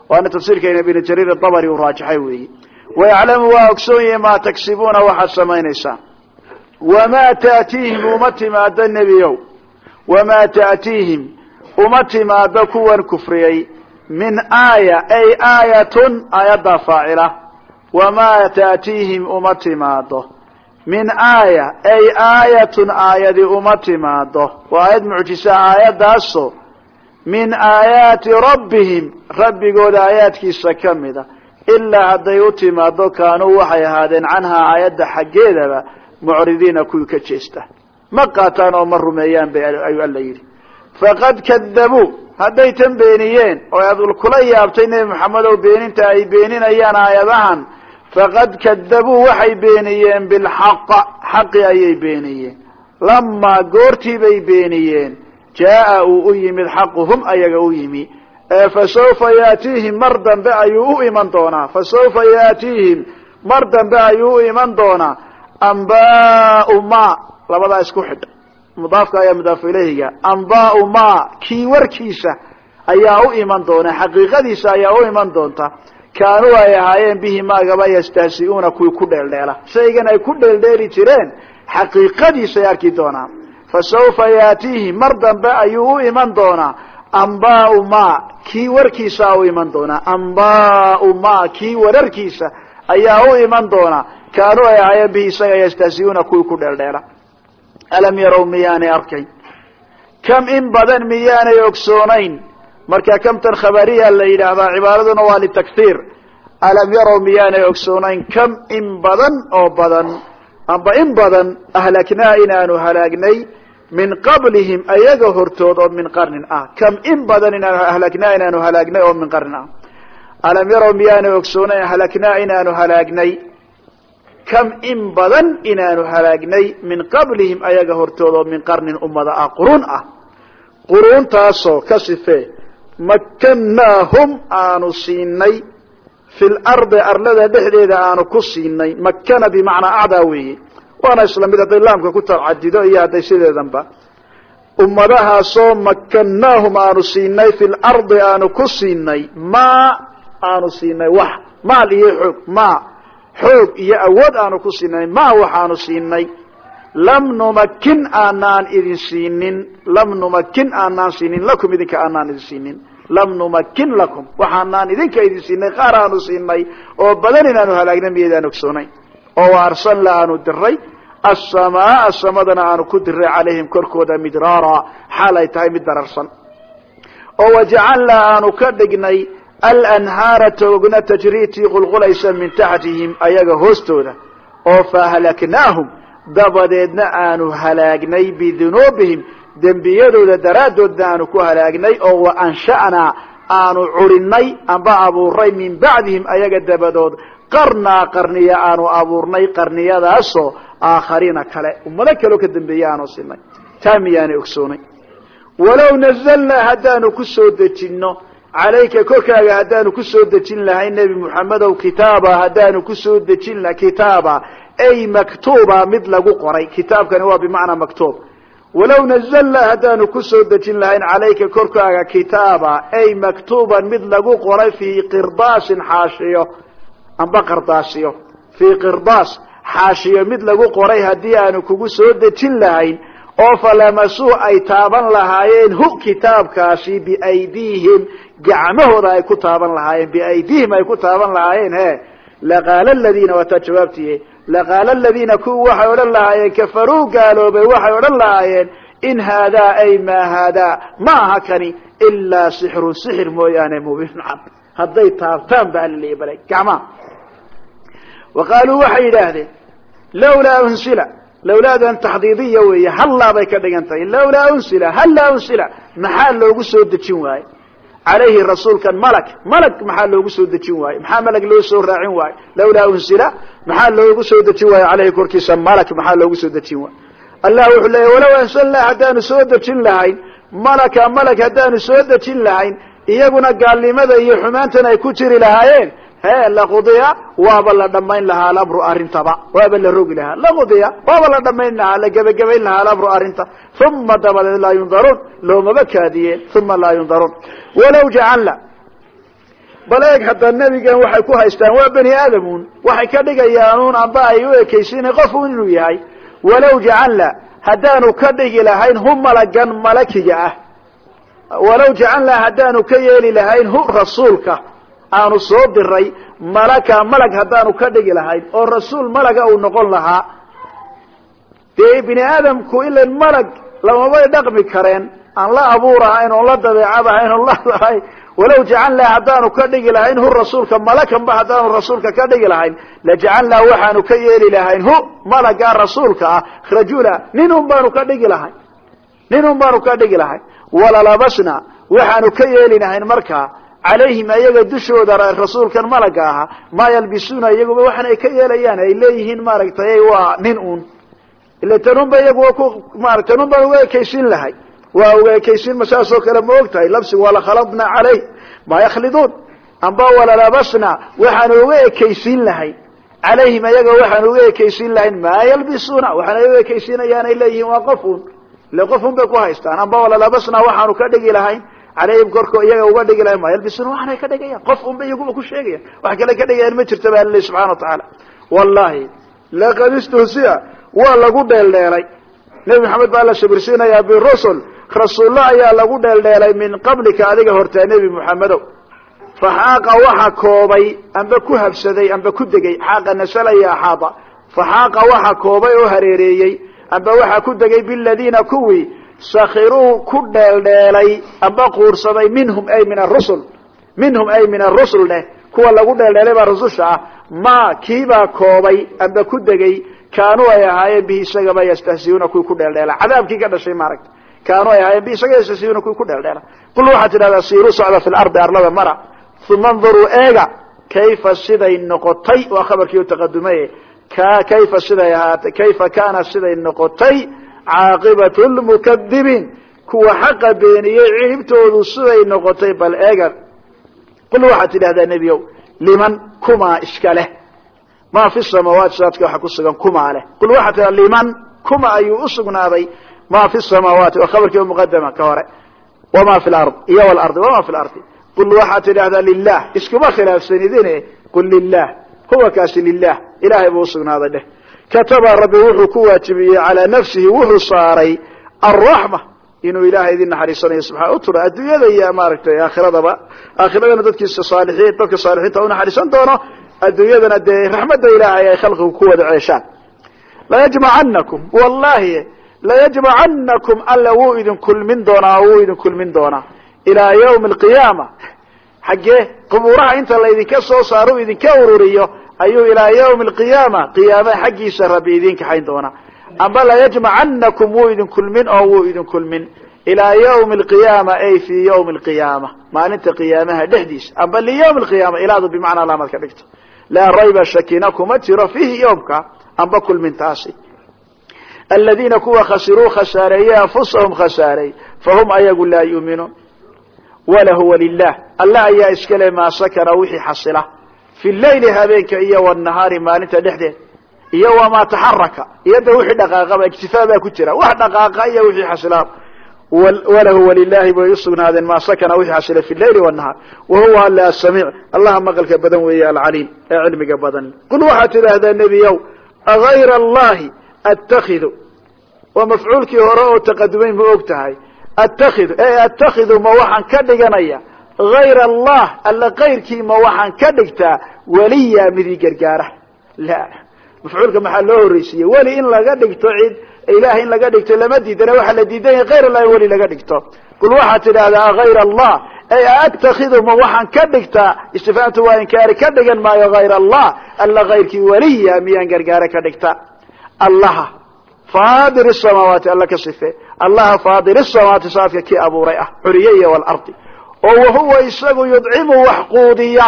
Waana tafsiirkayna ibn jariir dabari uu raajixay weeye wayaclamu waa ogsoon yahay maa tagsibuuna waxaad samaynaysaan. Wamaa taatiihim uma timaado nebiyow. Wamaa taatiihim uma timaado kuwan kufriyey min aaya ay aayatun aayaddaa faacila. Wamaa taatiihim uma timaado min aaya ay aayatun aayadi uma timaado waa aayad mucjisa aayaddaasoo min aayaati rabbihim rabbigooda aayaadkiisa ka mida ilaa hadday u timaado kaanuu waxay ahaadeen canhaa aayadda xaggeedaba mucridiina kuwii ka jeesta. Ma qaataan oo ma rumeeyaan bay ayuu alla yidhi. Faqad kadabuu hadday tan beeniyeen oo aad kula yaabtay nebi maxamed ow beeninta ay beeninayaan aayadahan faqad kadabuu waxay beeniyeen bilxaqa xaqi ayay beeniyeen. Lamaa goortii bay beeniyeen. Jaa uu u yimid xaquhum ayaga u yimi. Ee fasawfa yaatiihim mar dambe ayuu u iman doonaa. Fasawfa yaatiihim mar dambe ayuu u iman doonaa. Ambau ma labadaa isku xidh. Mudaafka ayaa mudaafu ilayhiga. Ambau ma kii warkiisa ayaa u iman doona xaqiiqadiisa ayaa u iman doonta kaanuu ay ahaayeen bihi maagaba yastahsiuuna kuwii ku dheeldheela. Shaygan ay ku dheeldheeli jireen xaqiiqadiisay arki doonaan. Fasawfa yaatiihi mar dambe ayuu u iman doonaa. Ambau ma kii warkiisa u iman doonaa. Ambau ma kii wararkiisa ayaa u iman doonaa. Kaanuu ay ahaayeen bihi isaga yastahsiuuna kuwii ku dheeldheela. Alam yarow miyaanay arkayn kam in badan miyaanay ogsoonayn marka kamtan khabariya la yidhaahdaa cibaaraduna waa litakhiir alam yarow miyaanay ogsoonayn kam in badan oo badan amba in badan ahlaknaa inaanu halaagnay min qablihim ayaga hortood oo min qarnin ah. Kam in badan inaanu ahlaknaa inaanu halaagnay oo min qarnin ah. Alam yarow miyaanay ogsoonayn ahlaknaa inaanu halaagnay kam in badan inaanu halaagnay min qablihim ayaga hortood oo min qarnin ummada ah quruun ah. Quruuntaasoo ka sifee makanaahum aanu siinay fi lardi arlada dhexdeeda aanu ku siinay makana bimacnaa acdaa weeye waana isla mid hadday laamka ku tacadido iyo hadday sideedanba ummadahaasoo makanaahum aanu siinay fi lardi aanu ku siinay ma aanu siinay wax maal iyo xoog ma xoog iyo awood aanu ku siinay ma waxaanu siinay lam numakin aanaan idin siinin lam numakin aanaan siinin lakum idinka aanaan idin siinin. Lam numakin lakum waxaanaan idinka idin siinay qaar aanu siinay oo badan inaanu halaagnay miyaydaan ogsoonayn oo arsalna aanu diray asamaaa samadana aanu ku diray calayhim korkooda midraara xaal ay tahay mid dararsan. Oo wajacalnaa aanu ka dhignay alanhaara toogna tajriitii qulqulaysa min taxtihim ayaga hoostooda oo fahlaknaahum dabadeedna aanu halaagnay bidunuubihim dembiyadooda daraaddoodna aanu ku halaagnay oo wa ansha'naa aanu curinay amba abuurnay min bacdihim ayaga dabadood. Qarnaa qarniya aanu abuurnay qarniyadaasoo aakhariina kale. Ummado kaleo ka dambeeye aanu sinay. Taa miyaanay ogsoonay. Walow nazalnaa haddaanu ku soo dejinno calayka korkaaga haddaanu ku soo dejin lahay nebi moxamedow kitaaba haddaanu ku soo dejin kitaaba ay maktuuba mid lagu qoray kitaabkani waa bimacnaa maktuub walow nazalnaa haddaanu ku soo dejin lahayn calayka korkaaga kitaaba ay maktuuban mid lagu qoray fii qirdaasin xaashiyo amba qardaasiyo fii qirdaas xaashiyo mid lagu qoray haddii aanu kugu soo dejin lahayn oo falamasuu ay taaban lahaayeen hu kitaabkaasi biaydiihim gacmahooda ay ku taaban lahaayeen biaydiihim ay ku taaban lahaayeen he laqaala aladiina waataa jawaabtiye laqaala aladiina kuwa waxay odhan lahaayeen kafaruu gaaloobay waxay odhan lahaayeen in haadaa ay maa haadaa ma aha kani ilaa sixirun sixir mooyaane mubiinun cad hadday taabtaan ba alaliya balay gacmaha wa qaaluu waxay yidhaahdeen lawlaa unsila lawlaadan taxdiidiya weeye hallaa ka dhigan tahay lawlaa unsila hallaa unsila maxaa loogu soo dejin waaye calayhi rasuulkan malag malag maxaa loogu soo dejin waaye maxaa malag loo soo raacin waaye lawlaa unsila maxaa loogu soo dejin waaye caleyhi korkiisa malag maxaa loogu soo dejin waaye allah wuxuu leeyahy walow ansalnaa haddaanu soo dejin lahayn malaka malag haddaanu soo dejin lahayn iyaguna gaalnimada iyo xumaantan ay ku jiri lahaayeen he laqudiya waaba la dhamayn lahaa alamru arintaba waaba la rogi lahaa. Laqudiya waaba la dhamayn lahaa la gebagabayn lahaa alamru arinta uma dabadeed laa yundaruun loomaba kaadiyeen. Uma laa yundaruun walow jacalna. Bal eeg hadda nebigan waxay ku haystaan waa bani aadamun waxay ka dhigayaanuun amba ay u ekaysiina qof inuu yahay. Walow jacalna. Haddaanu ka dhigi lahayn hu malagan malakiga ah. Walow jacalnaa haddaanu ka yeeli lahayn hu rasuulka aanu soo diray malaka malag haddaanu ka dhigi lahayn oo rasuul malaga uu noqon lahaa. Dee bini aadamku ilan malag lamabay dhaqmi kareen aan la abuur ahayn la dabeecad ahayn oon lalahay walow jacalnaa haddaanu ka dhigi lahayn hu rasuulka malakanba haddaanu rasuulka ka dhigi lahayn lajacalnaa waxaanu ka yeeli lahayn. Hu malaga rasuulka ah rajula ninun baanu ka dhigi lahayn ninun baanu ka dhigi lahayn walalabasna waxaanu ka yeeli lahayn markaa calayhim ayaga dushooda rasuulkan malaga ahaa maa yalbisuuna iyaguba waxan ay ka yeelayaan ay leeyihiin maaragtay waa nin un ila tanunba iyagu ku mara tanun baan uga ekaysiin lahay. Waa uga ekaysiin ma saas oo kale ma og tahay labsi walakhaladna caleyh maa yakhliduun amba walalabasna waxaanu uga ekaysiin lahay. Calayhim ayaga waxaanu uga ekaysiin lahayn maa yalbisuuna waxaan uga ekaysiinayaan ay leeyihiin waa qof un ile qof un bay ku haystaan amba walalabasna waxaanu ka dhigi lahayn calayhim korko iyaga uga dhigi lahayn maa yalbisuuna waxaanay ka dhigayaan? Qof unba iyaguba ku sheegayan wax kale ka dhigayaan ma jirta ba alilay subxana wa tacaala wallahi laqad istuhsiya waa lagu dheeldheelay. Nebi maxamed baa la shabirsiinayaa birusul rasuullo ayaa lagu dheeldheelay min qablika adiga hortaa nebi moxamedow faxaaqa waxa koobay amba ku habsaday amba ku degay. Xaaqa nasalaya axaada faxaaqa waxa koobay oo hareereeyey amba waxa ku degay biladiina kuwii sakiruu ku dheeldheelay amba quursaday minhum ay min arusul minhum ay min arusul dheh kuwa lagu dheeldheelay baa rususha ah ma kiibaa koobay amba ku degay kaanuu ay ahaayeen bihi isagaba yastahsiyuuna kuwii ku dheeldheela. Cadaabkii ka dhashay maaragta kaanuu ay ahaayeen bihi isaga yastahsiyuuna kuwii ku dheeldheela. Qul waxaad tidhahdaa siiruu socda fi lardi arlada mara uma anduruu eega kayfa siday noqotay? Waa khabarkii u kayfa siday ahaatay kayfa kaana siday noqotay caaqibatu lmukadibiin kuwa xaqa beeniyey ciribtoodu siday noqotay bal eega qul waxaad tidhahdaa nebiyow liman kumaa iska leh? Ma fi samaawaati saadka waxa ku sugan kumaa leh? Qul waxaad tidhahda liman kuma ayuu usugnaaday ma fi samaawaati waa khabarkii muqadama ka hore. Wama fi lard iyo wlardi wama fi lardi qul waxaad tidhahdaa lilah iskuma khilaafsanidine qul lilah huwa kaasi lilah ilahay buu usugnaaday dheh kataba rabbi wuxuu ku waajibiyey calaa nafsihi wuxuu saaray alraxma inuu ilahay idin naxariisanayo subaa utura adduunyada iyo maaragtay aakhiradaba aakhiradana dadkiisa saalixiin dadka saalixiinta unaxariisan doono adduunyadana dee raxmadda ilaahay ay khalqigu ku wada ceeshaan layajmacanakum wallahi layajmacanakum alla wuu idin kulmin doonaa wuu idin kulmin doonaa ilaa ywmi alqiyaama xaggee qubuuraha inta laydinka soo saaro idinka ururiyo ayuu ilaa ywmi alqiyaama qiyaama xaggiisa rabbi idin kaxayn doonaa amba layajmacanakum wuu idin kulmin oo wuu idin kulmin. Ilaa ywmi alqiyaama ay fi ywmi alqiyaama maalinta qiyaamaha dhexdiisa amba liyawmi alqiyaama ilaadu bimacnaa laamad ka dhigto. Laa rayba shakina kuma jiro fiihi yoomka amba kulmintaasi aladiina kuwa khasiruu khasaareeyey anfusahum khasaareey fahum ayagu laa yuuminuun walahu walilah alla ayaa iskale maa sakana wixii xasila fi leyli habeenka iyo wnahaari maalinta dhexdeed iyo wamaa taxaraka iyada wixii dhaqaaqaba iktifaa baa ku jira wax dhaqaaqa iyo wixii xasilaa walahu walilahi bay usugnaadeen maa sakana wixii xasila fi leyli wnahaar wahuwa alla asamiic allaha maqalka badan weeye alcaliim ee cilmiga badan qul waxaad tidhaahdaa nebiyow agayra allahi attakidu waa mafcuulkii hore oo taqadumay ma og tahay attakidu e attakidu ma waxaan ka dhiganaya hayr allah alla kayrkii ma waxaan ka dhigtaa weliya midii gargaara la mafcuulka maxaa loo horreysiiyey weli in laga dhigto cid ilahay in laga dhigto lama diidana waxaa la diidan yahay hayr allahi weli laga dhigto qul waxaad tidhahdaa hayr allah ey attakidu ma waxaan ka dhigtaa istifaamtu waa inkaari ka dhigan maayo hayr allah alla kayrkii weliya miyaan gargaara ka dhigta allaha faadir samaawaati alla ka sife allaha kii abuuray ah xuriye oo wahuwa isagu yudcimu wax quudiya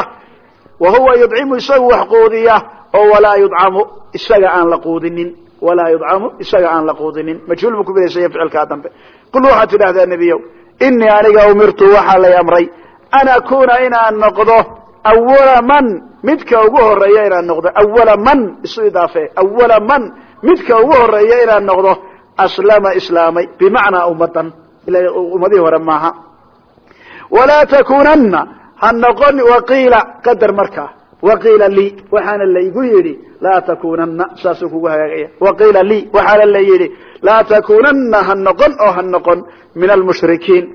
wahuwa yudcimu isagu wax quudiya oo walaa yudcamu isaga aan la quudinin walaa yudcamu isaga aan la quudinin. Majhuul buu ku bilaysanya ficilkaa dambe. Qul waxaad tidhahdaa nebiyow inii aniga umirtu waxaa lay amray an akuna inaan noqdo awala man. Midka ugu horreeya inaan noqdo awala man. Isu idaafe awala man. Midka ugu horreeya inaan noqdo aslama islaamay bimacnaa ummadan ummadihii hore maaha walaa takunana ha noqon waqiila qadar markaa waqiila lii waxaana laygu yidhi laa takunana saasuu kugu hagaagaya waqiila lii waxaana la yidhi laa takunana ha noqon oo ha noqon min almushrikiin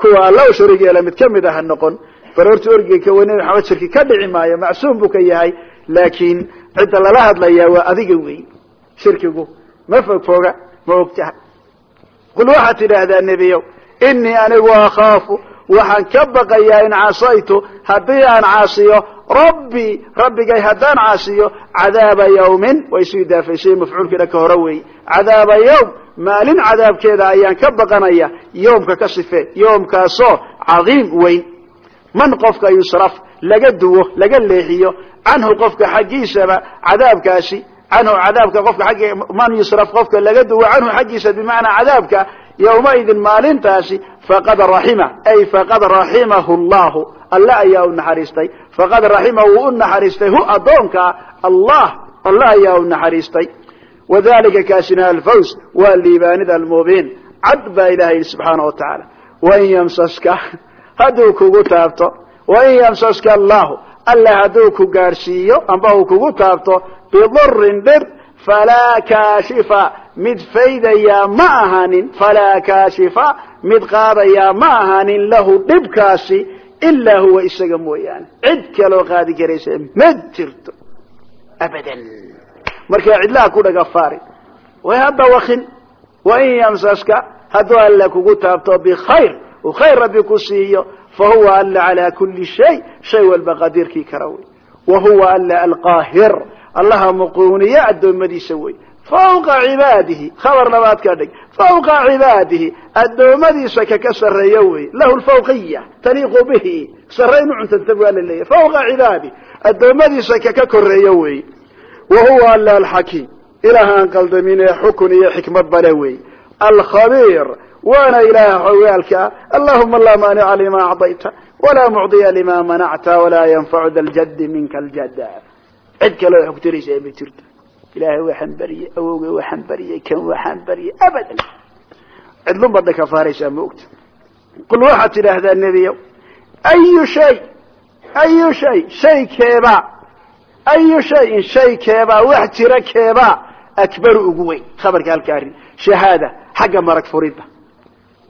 kuwa alla u sharig yeela mid ka mid a ha noqon baroorta orgiga ka wey nabi maxamed shirki ka dhici maayo macsuum buu ka yahay laakiin cidda lala hadlayaa waa adiga wey shirkigu ma fog foga ma ogtaha qul waxaad tidhaahdaa nebiyow inii anigu akhaafu waxaan ka baqayaa in casaytu haddii aan caasiyo rabbii rabbigay haddaan caasiyo cadaaba yawmin way isu idaafaysay mafcuulkii dhanka hore weeye cadaaba yawm maalin cadaabkeeda ayaan ka baqanaya yoomka ka sife yoomkaasoo cadiim weyn. Man qofka yusraf laga duwo laga leexiyo canhu qofka xaggiisaba cadaabkaasi canhu cadaabka qofka agg man yusraf qofka laga duwo canhu xaggiisa bimacnaa cadaabka yawmaidin maalintaasi faqad raxima ay faqad raximahu llahu. Alla ayaa u naxariistay. Faqad raxima wuu u naxariistay. Hu addoonka allah alla ayaa u naxariistay. Wadalika kaasina alfaws waa liibaanida almubiin cad baa ilaha yidhi subxaana wa tacaala wain yamsaska hadduu kugu taabto. Wain yamsaska allahu alla hadduu ku gaadhsiiyo amba uu kugu taabto bidurin dhib falaa kaashifa mid faydayaa ma ahanin falaa kaashifa. Mid qaadayaa ma ahanin lahu dhibkaasi ilaa huwa isaga mooyaane. Cid kaloo qaadi karaysa ma jirto abadan. Markaa cidlaha ku dhagafaari way hadda wakin wain yamsaska hadduu alla kugu taabto bikhayr uu khayr rabbi ku siiyo fahuwa alla calaa kuli shay shay walba qadiirkii kara wey. Wa huwa alla alqaahir allaha muquuniye addoommadiisa wey fawqa cibaadihi khabar labaad ka dhig. Fawqa cibaadihi addoommadiisa kaka sarreeyo wey lahu lfawqiya taliiqu bihi. Sarrayn u cuntanta waa la leeyahy fawqa cibaadihi addoommadiisa kaka koreeyo wey wa huwa alla alxakiim ilaah aan qaldamin ee xukun iyo xikmad bale wey alkhabiir waana ilaaha xogaalkaa allahuma laa maanica lima acdayta walaa mucdiya lima manacta walaa yanfacu da minka aljada cid kaleo xogtiraysa ma jirto ilaahay waxaan bariyey awowgay waxaan bariyey kan waxaan bariyey abadan. Cidlun badda kafaaraysaa ma ogta qul waxaad tidhaahdaa nebiyow ayu shay ayu shay shay keebaa ayu shayin shay keebaa wax jira keebaa akbaru ugu weyn. Khabarka halka arrin shahaada xagga marag furidda.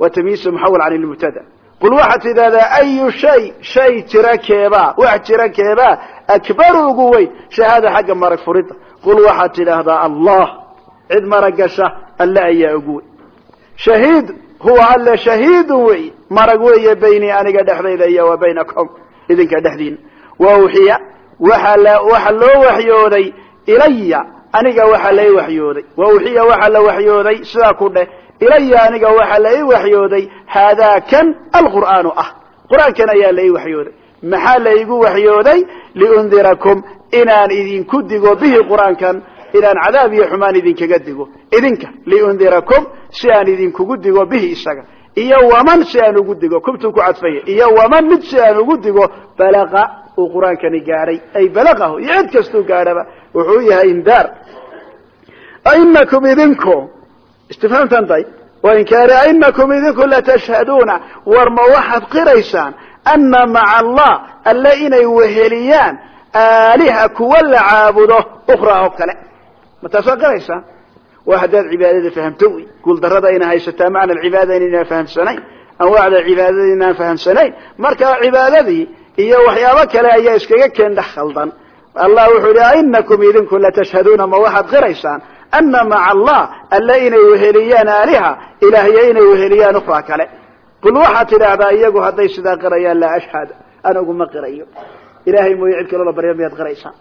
Waa tamyiisu muxawal can ilmubtada qul waxaad tidhahdaa ayu shay shay jira keebaa wax jira keebaa akbaru ugu weyn. Shahaada xagga marag furidda qul waxaad tidhaahdaa allah cid marag gasha alle ayaa ugu weyn. Shahiid huwa alle shahiidun wey marag weeye baynii aniga dhexdayda iyo wa baynakum idinka dhexdiina wa uxiya waxa loo waxyooday ilaya aniga waxa lai waxyooday. Wa uxiya waxa la waxyooday sidaa ku dheh ilaya aniga waxa lai waxyooday haadaa kan alqur'aanu ah. Qur'aankan ayaa lai waxyooday. Maxaa laigu waxyooday? Liundirakum inaan idinku digo bihi qur'aankan inaan cadaab iyo xumaan idinkaga digo. Idinka liundirakum si aan idinkugu digo bihi isaga. Iyo waman si aan ugu digo kubtuu ku cadfaya. Iyo waman mid si aan ugu digo balaqa uu qur'aankani gaadhay ay balaqahu iyo cid kastuu gaadhaba wuxuu yahay indaar. Ainakum idinku istifhaamtantay waa inkaari ainakum idinku latashhaduuna war ma waxaad qiraysaan ana maca allah alle inay weheliyaan aaliha kuwa la caabudo ukhraa oo kale. Ma taasaa qiraysaan waa haddaad cibaadada fahamto wey guuldarada ina haysataa macna alcibaada inaynan fahamsanayn anwaacda cibaadada inaan fahamsanayn marka cibaadadii iyo waxyaabo kale ayaa iskaga keendhex khaldan. Allah wuxuu yihi ainakum idinku latashhaduuna ma waxaad qiraysaan ana maca allah alle inay weheliyaan aaliha ilaahyo inay weheliyaan ukhraa kale. Qul waxaad tidhaahdaa iyagu hadday sidaa qirayaan laa ashhad anigu ma qirayo ilahay mooye cid kaloo la barya miyaad qiraysaa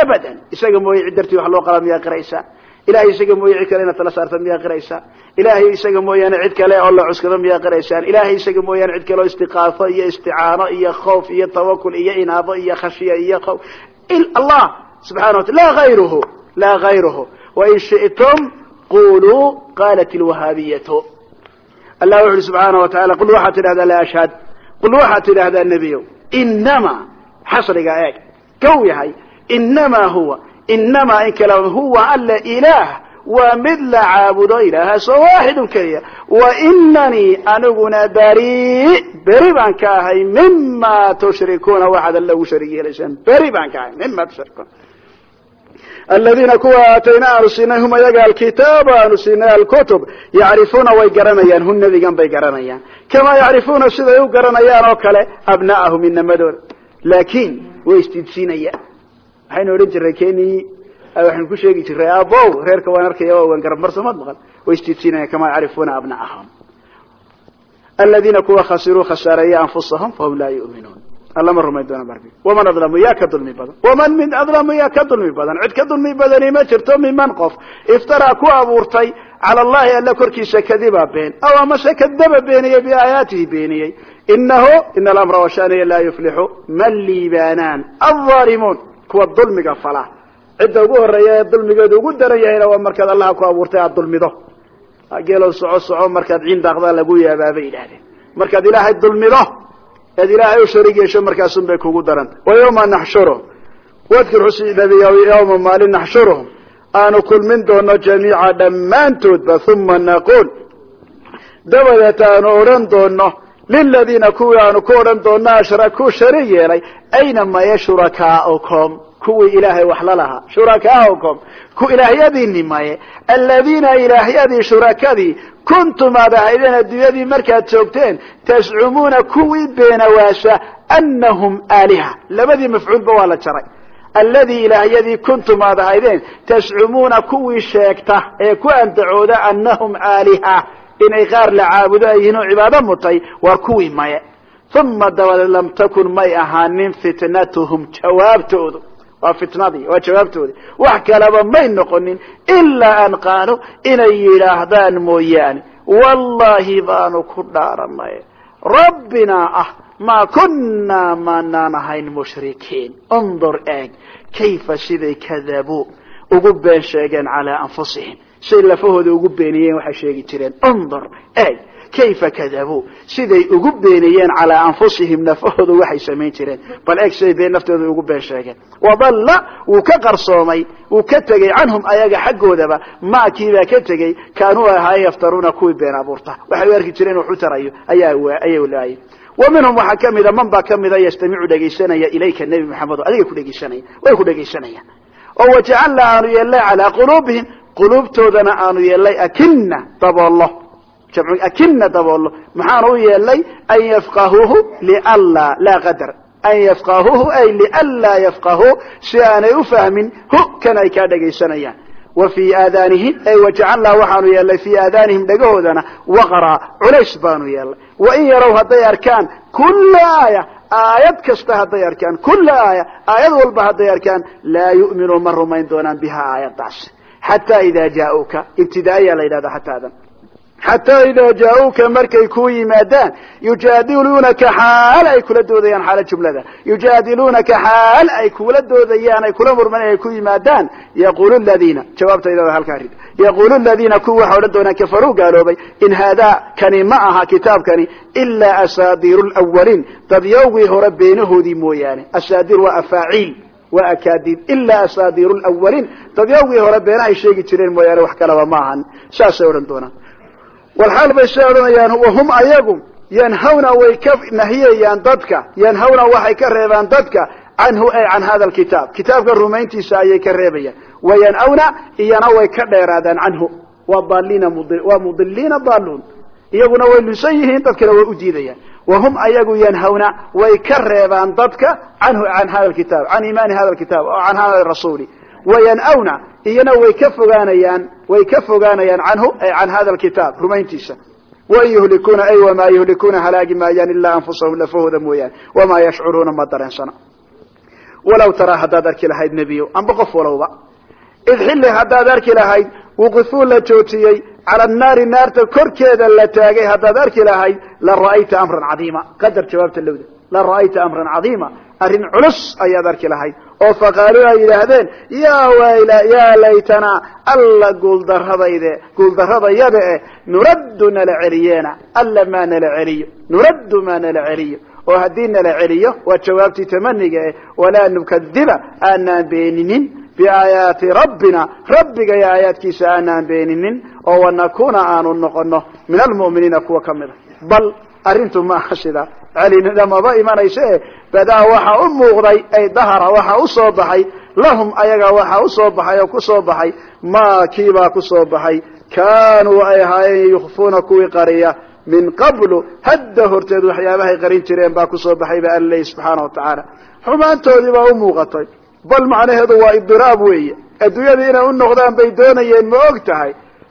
abadan. Isaga mooye cid dartii wax loo qala miyaad qiraysaa ilahay isaga mooye cid kale inaad tala saarta miyaa qiraysaa ilahay isaga mooyaane cid kale oo la cuskado miyaa qiraysaan ilahay isaga mooyaane cid kale oo istiqaafo iyo isticaano iyo khoof iyo tawakul iyo inaabo iyo khashiya iyo qof allah subxana wata la ayruhu la gayruhu wain shi'tum quluu qalat ilwahaabiyatu allah wuxu uhi subxaana wa taala qul waxaad tidhahdaa la ashhad. Qul waxaad tidhahdaa nebiyow inama xasriga eeg kow yahay inamaa huwa inamaa in kala huwa alla ilaah waa mid la caabudo ilaahaasoo waaxidun keliya. Wa inanii aniguna bari beri baan ka ahay mima tushrikuuna waxaad alla ugu sharig yeelaysaan beri baan ka ahay mima tushrikuuna. Aladiina kuwa aatayna aanu siinay hum ayaga alkitaaba aanu siinay alkutub yacrifuuna way garanayaan inamadooda laakiin way isdiidsiinayaan waxaynu odhan jiray keni waxaynu ku sheegi jiray abow reerka waan arkaya waan garabmarsamad maqan way isdiidsiinayaan kamaa yacrifuuna abna'ahum aladiina kuwa khasiruu khasaareeya anfusahum fahum laa yu'minuun. Allama rumayn doona marki waman adlamu yaa ka dulmi badan. Waman min adlamu yaa ka dulmi badan. Cid ka dulmi badani ma jirto miman qof. Iftaraa ku abuurtay cala allahi alla korkiisa kadiba been. Aw amase kadaba beeniyey biaayaatihi beeniyey inahu ina alamra washaniya laa yuflixu ma liibaanaan kuwa dulmiga fala cidda ugu horreeya ee dulmigeedu ugu daran yahayna waa markaad allaha ku abuurtay aada dulmido geelow soco soco markaad cindaaqdaa lagu yaabaa bay yidhahdeen markaad ilaahay dulmido eed ilaahay u sharig yeesho markaasun bay kugu daranta wa yawma naxshuruhum wadkur xusidabi yawma maalin naxshuruhum aanu kulmin doono jamiica dhammaantoodba uma naquul dabadeed aanu odhan doono liladiina kuwii aanu ku odhan doono ashrakuu sharig yeelay ayna maya shurakaaukum kuwii ilaahay wax la lahaa shurakaaukum ku ilaahyadiini maye ilaahyadii shurakadii kuntum aad ahaydeen adduunyadii markaad joogteen tascumuuna kuwii beenawaasha anahum aaliha labadii mafcuulba waa la jaray alladii ilaahyadii kuntum aad ahaydeen tascumuuna kuwii sheegta ee ku andacooda anahum aaliha inay qaar la caabudo ay yihiin oo cibaado mutay waa kuwii maye. Uma dabadeed lam takun may ahaanin fitnatuhum jawaabtoodu. Waa fitnadii waa jawaabtoodii wax kaleba may noqonin ilaa an qaaluu inay yidhaahdaan mooyaane. Wallahi baanu ku dhaaranay. Rabbinaa ah maa kunnaa maanaan ahayn mushrikiin. Undur eeg kayfa siday kadabuu? Ugu been sheegeen calaa anfusihim say lafahooda ugu beeniyeen waxay sheegi jireen undur eeg kayfa kadabuu? Siday ugu beeniyeen calaa anfusihim nafahooda waxay samayn jireen. Bal eeg siday been ugu been sheegeen. Wadalla wuu ka qarsoomay wuu ka tegey canhum ayaga xaggoodaba. Maakiibaa ka tegey kaanuu ahaay yaftaruuna kuwii been abuurta. Waxay u arki jireen waxu tarayo ayay laayay wa waxaa kamida man baa kamida yastamicu dhegaysanaya ilayka nebi maxamedo adiga ku dhegaysanaya way ku dhegaysanayaan. Oo wajacalna aanu yeelnay calaa quluubihim quluubtoodana aanu yeelnay akina daboollo. Akina daboollo. Maxaanu u yeelnay an yafqahuuhu lianlaa laa qadar. An yafqahuuhu ay lianlaa yafqahuu si aanay u fahmin hu kan ay kaa dhegaysanayaan wa fii aadaanihim ay wajacalnaa waxaanu yeelnay fii aadaanihim dhagahoodana waqraa culays baanu yeelnay wain yarow hadday arkaan kulla aaya aayad kasta hadday arkaan kulla aaya aayad walba hadday arkaan laa yu'minuu ma rumayn doonaan biha aayadaas xataa idaa jaa-uuka ibtidaaiyaa la yidhahda xataadan xataa idaa jaa-uuka markay ku yimaadaan yujaadiluunaka xaal ay kula doodayaan xaala jumlada. Yujaadiluunaka xaal ay kula doodayaan ay kula murman ay ku yimaadaan. Yaqulu ladiina jawaabtayda halkaa rid yaqulu ladiina kuwa waxay odhan doonaan kafaruu gaaloobay in haadaa kani ma aha kitaabkani ilaa asaadiiru lwaliin dadyowgii hore beenahoodii mooyaane. Asaadir waa afaaciil waa akaadiib ilaa asaadiiru lwaliin dadyowgii hore beenahay sheegi jireen mooyaane wax kalaba ma ahan. Saasay odhan doonaan. Walxaal bay say odhanayaan wahum ayagu yanhawna way ka nahiyayaan dadka yanhawna waxay ka reebaan dadka canhu ay can hada alkitaab kitaabka rumayntiisa ayay ka reebayaan. Wayanawna iyana way ka dheeraadaan canhu. Waa daliina waa mudiliina daluun iyaguna way lusan yihiin dadkana way u diidayaan wahum ayagu yanhawna way ka reebaan dadka canhu can hada kitaab can imaani hada kitaab o can hada rasuuli wayanawna iyana way ka fogaanayaan way ka fogaanayaan canhu ay can hada alkitaab rumayntiisa wain yuhlikuuna ay wamaa yuhlikuuna halaagi maayaan ilaa anfusahum lafahooda mooyaane wamaa yashcuruuna ma dareensana walaw taraa haddaad arki lahayd nebiyo amba qof walowba id xilli haddaad arki lahayd wuqifuu la joojiyey cala annaari naarta korkeeda la taagay haddaad arki lahayd la ra'ayta amran cadiima. Qadar jawaabta lowda. La ra'ayta amran cadiima. Arrin culus ayaad arki lahayd. Oo faqaaluu ay yidhaahdeen yaa wayla yaa laytanaa alla guuldaradayde guuldaradayada eh nuraddu nala celiyeena alla maa nala celiyo nuraddu maa nala celiyo. Oo haddii nala celiyo waa jawaabtii tamaniga eh walaa nukadiba aanaan beeninin biaayaati rabbina. Rabbiga aayaadkiisa aanaan beeninin oo wanakuna aanu noqono min almu'miniina kuwa ka mida bal arrintu maaha sidaa celinidhamaba imanaysa e badaa waxa u muuqday ay dahara waxa u soo baxay lahum ayaga waxa u soo baxay oo ku soo baxay maa kiibaa ku soo baxay? Kaanuu ay ahaayeen yukfuuna kuwii qariya. Min qablu hadda horteed waxyaabahay qarin jireen baa ku soo baxay ba alla subxaana wa tacaala. Xumaantoodii baa u muuqatay. Bal macnaheedu waa idiraab weeye. Adduunyadii inay u noqdaan bay doonayeen ma og tahay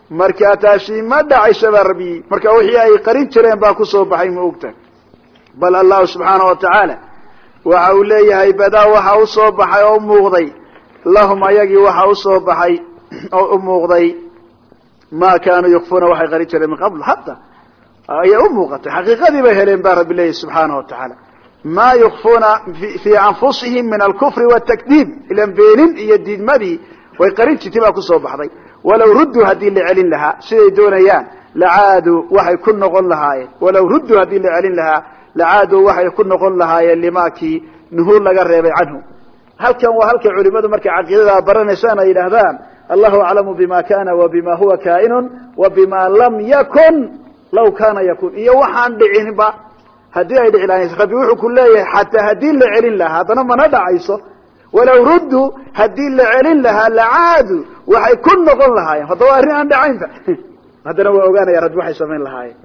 markaa taasi ma dhacaysa baa rabiyey marka wixii ay qarin jireen baa ku soo baxay ma og tahay bal allahu subxaana wa tacaala waxa uu leeyahay badaa waxa u soo baxay oo umuuqday lahum ayagii waxa u soo baxay oo u muuqday. [clears throat] Ma kaanuu yukfuuna waxay qarin jireen min qabl hadda ayay u muuqatay. Xaqiiqadii bay heleen baa rabbi leeyahy subxaana wa tacaala ma yukfuuna fii anfusihim min alkufri watakdiib ilan beenin iyo diidmadii way qarin jirtay baa ku soo baxday walaw rudduu haddii la celin lahaa siday doonayaan lacaaduu waxay ku noqon lahaayeen. Walaw rudduu haddii la celin lahaa lacaaduu waxay ku noqon lahaayeen limaakii nuhuur laga reebay canhu. Halkan waa halkay culimadu markay caqiidada baranaysaan ay yidhaahdaan allahu aclamu bima kana wa bima huwa kainun wa bima lam yakun law kana yakun. Iyo waxaan dhicinba haddii ay dhici lahayn rabbi wuxuu ku leeyahay xataa haddii la celin lahaa haddana mana dhacayso walaw rudduu haddii la celin lahaa lacaadu waxay ku noqon lahaayeen. Haddaba arrin aan dhacaynba [laughs] haddana waa ogaanaya rabbi waxay samayn lahaayeen.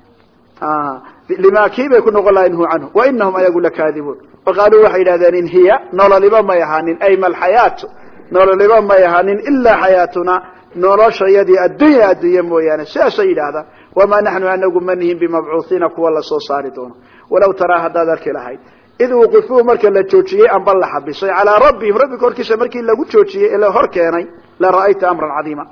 Lima kii bay ku noqon lahayen hu canhu wainahum ayagu lakaadibuun waqaaluu waxay yidhahdeen in hiya nololiba may ahaanin ay malxayaatu nololiba may ahaanin ilaa xayaatuna noloshayadii addunya addunya mooyaane. Sidaasay yidhaahdaan wamaa naxnu anagu ma nihin bimabcuuhiina kuwa la soo saari doono. Walaw taraa haddaad arki lahayd id wuqifuu marka la joojiyey amba la xabisay calaa rabbihim rabbi korkiisa markii lagu joojiyey ee la hor keenay la ra'ayta amran cadiima.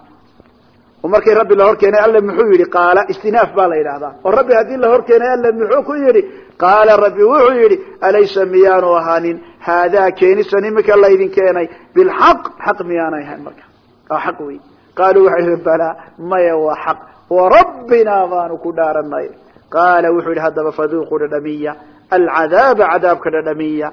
Markii rabbi la hor keenay alle muxuu yidhi qaala istinaaf baa la yidhahdaa oo rabbi haddii la hor keenay alle muxuu ku yidhi qaala rabbi wuxuu yidhi alaysa miyaanu ahaanin? Haadaa keenisan imika laydin keenay. Bilxaq xaq miyaanay ahayn marka. Waa xaq wey qaaluu waxay yihi balaa maya waa xaq. Warabbinaa baanu ku dhaaranay. Qaala wuxuu yidhi haddaba faduuquu dhadhamiya alcadaaba cadaabka dhadhamiya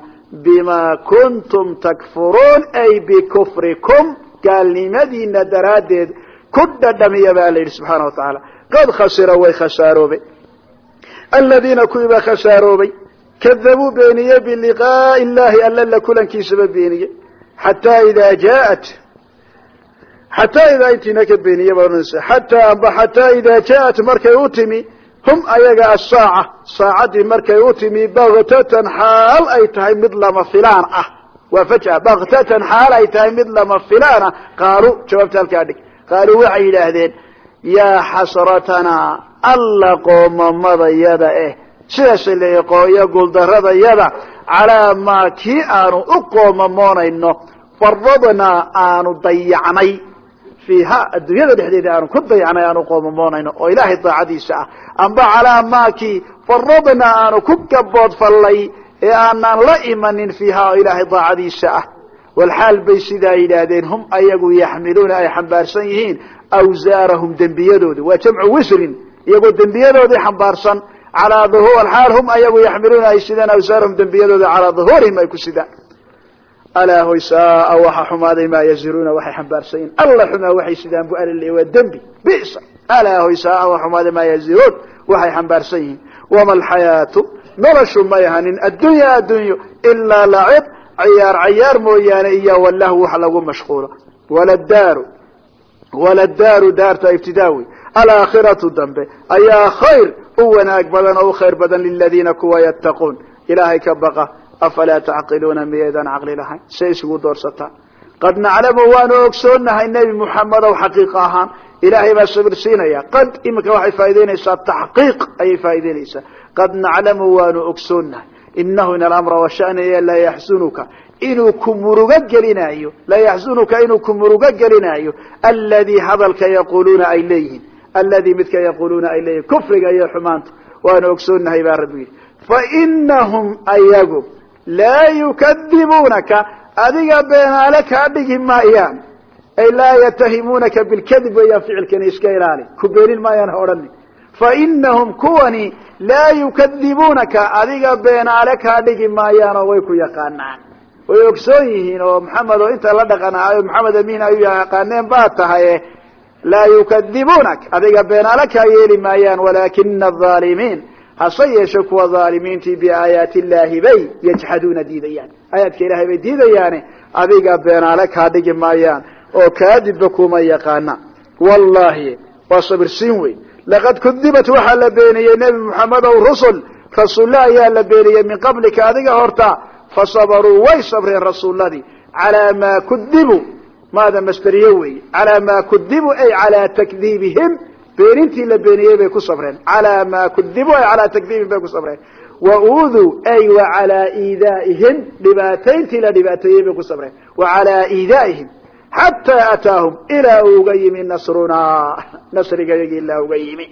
bima kuntum takfuruun ay bikufrikum gaalnimadiina daraaddeed ku dhadhamiya baa la yidhi subxaana wa tacaala qad khasira way khasaaroobay aladiina kuwii baa khasaaroobay kadabuu beeniyey biliqaa'i illahi alla la kulankiisaba beeniyey xataa idaa jaaat xataa idaa intiina ka beeniye baa xataa amba xataa idaa jaaat markay u timi hum ayaga asaaca saacaddii markay u timi baktatan xaal ay tahay mid lama filaan ah. Waa faja baktatan xaal ay tahay mid lama filaan ah. Qaalu jawaabta halkaa dhig. Qaaluu waxay yidhaahdeen yaa xasratanaa alla qoomamadayada eh sidaasay leeyihi qooyo guuldaradayada calaa maa kii aanu u qoomamoonayno faradnaa aanu dayacnay fiiha adduunyada dhexdeeda aanu ku dayacnay aanu qoomamoonayno oo ilaahay daacadiisa ah. Amba calaa maakii faradnaa aanu ku gaboodfallay ee aanaan la imanin fiiha oo ilaahay daacadiisa ah. Walxaal bay sidaa yidhaahdeen hum ayagu yaxmiluuna ay xambaarsan yihiin awsaarahum dembiyadooda. Waa jamcu wisrin iyagoo dembiyadoodii xambaarsan. Alaa alxaal hum ayagu yaxmiluuna ay sidaan awsaarahum dembiyadooda calaa duhuurihim ay ku sidaan alaa hoy saaa waxa xumaaday maa yaziruuna waxay xambaarsan yihiin alla xumaa waxay sidaan bu alale waa dembi. Bisa. Alaa hoy wa xumaaday maa yaziruun waxay xambaarsan yihiin wama alxayaatu? Noloshu may ahanin addunya addunyo ilaa lacib cayaar cayaar mooyaane iyo walahu wax lagu mashquulo. Waladaaru waladaaru daarta ibtidaawi. Alaakhiratu dambe. Ayaa khayr u wanaag badan oo u khayr badan liladiina kuwa yattaquun. Ilaahay ka baqa afalaa tacqiluuna miyaydaan caqli lahayn say isugu doorsataan qad naclamu waanu ogsoonahay nebi muxamedow xaqiiq ahaan ilaahay baa sabir siinaya qad iminka waxay faa'idaynaysaa taxqiiq ayay faa'idaynaysaa qad naclamu waanu ogsoonahay inahu in alamra washaniya la yaxzunuka inuu ku murugo gelinayo la yaxzunuka inuu ku murugo gelinayo alladii hadalka yaquuluuna ay leeyihiin alladii midka yaquuluuna ay leeyihiin kufriga iyo xumaanta waanu ogsoonahay baa rabbi yidhi fainahum ayagu laa yukadibuunaka adiga beenaale kaa dhigi maayaan. Ay laa yatahimuunaka bilkadib weeyaan ficilkani iska ilaali. Ku beenin maayaan ha odhanin fainahum kuwani laa yukadibuunaka adiga beenaale kaa dhigi maayaanoo way ku yaqaanaan. Way ogsoon yihiin oo maxamed oo inta la dhaqanaayo maxamed amin ay yaqaaneen baa tahay laa yukadibuunak adiga beenaale kaa yeeli maayaan walaakina alaalimiin hase yeeshe kuwa aalimiintii biaayaati illaahi bay yajxaduuna diidayaan. Aayaadka ilahay bay diidayaane adiga beenaale kaa dhigi maayaan oo kaadibba kuma yaqaana. Wallahi waa sabirsiin wey laqad kudibat waxaa la beeniyey nebi moxamed ow rusul rasuulle ayaa la beeniyey min qablika adiga horta fasabaruu way sabreen rasuuladii calaa maa kudibuu maada masderiye weeye. Calaa maa kudibuu ay calaa takdiibihim beenintii la beeniyey bay ku sabreen. Calaa maa kudibuu ay calaa takdiibihim bay ku sabreen. Wa uuduu ay wa calaa iidaaihim dhibaatayntii la dhibaateeyey bay ku sabreen. Wa calaa iidaaihim xataa ataahum ilaa uga yimi nasrunaa nasrigayagi ilaa uga yimi.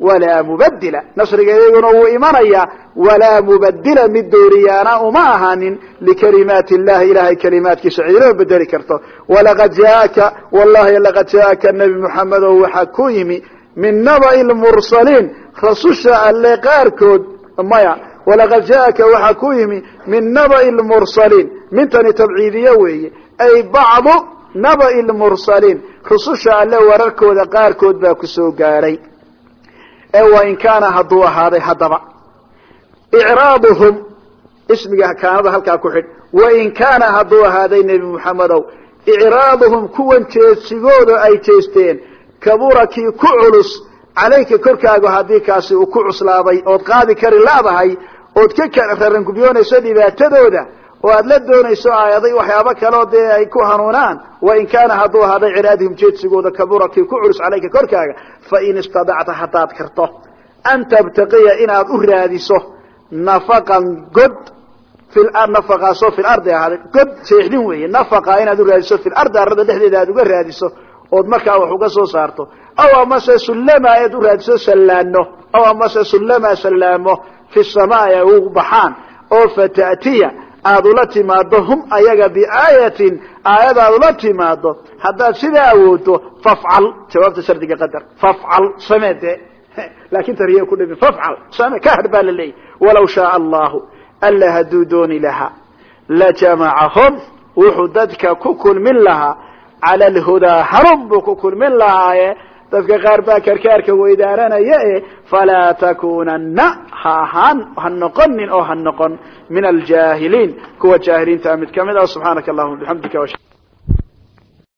Walaa mubadila nasrigayaguna wuu imanayaa walaa mubadila mid dooriyaana uma ahaanin likalimaati illahi ilahay kalimaadkiisa cidinama bedeli karto. Walaqad jaaka wallahi laqad jaaka nebi moxamedow waxaa ku yimi min naba'i lmursaliin rasusha alle qaarkood maya walaqad jaaka waxaa ku yimi min naba'i lmursaliin mintani tabciidiye weeye ay bacdu naba'i lmursaliin rususha alle wararkooda qaarkood baa ku soo gaadhay ee wain kaana hadduu ahaaday haddaba. Icraaduhum ismiga kaanada halkaa ku xidh wain kaana hadduu ahaaday nebi moxamedow icraaduhum kuwan jeedsigooda ay jeesteen kabura kii ku culus calayka korkaaga haddii kaasi uu ku cuslaaday ood qaadi kari laadahay ood ka rarangubiyoonayso dhibaatadooda oo aad la doonayso aayaday waxyaabo kaleo dee ay ku hanuunaan wain kaana hadduu ahaaday ciraadihim jeedsigooda kabura ku culus calayka korkaaga fain istadacta haddaad karto. An tabtaqiya inaad u raadiso nafaqan god nafaqaasoo fi lardi ahaaday god seexdin weeye nafaqa inaad u raadiso fi lardi arada dhexdeeda aad uga raadiso ood markaa wax uga soo saarto aw amase sullama aad u raadiso sallaano aw amase sullama sallaamo fi samaa ay u baxaan oo fata'tiya aad ula timaado hum ayaga biaayatin aayad aad ula timaado haddaad sidaa awoodo fafcal jawaabta shardiga qadar fafcal samee dee [laughs] laakin tariya ku dhimi fafcal same ka baa la leeyahy walaw shaaa allahu alla hadduu dooni lahaa lajamacahum wuxuu dadka ku kulmin lahaa cala alhudaa hanuun buu ku kulmin lahaaye dadka qaar baa karkaarka weydaaranaya e falaa takunana ha ahaan ha noqonin oo ha noqon min aljaahiliin kuwa jaahiliinta mid ka mid ah subxaanaka allahuma bixamdika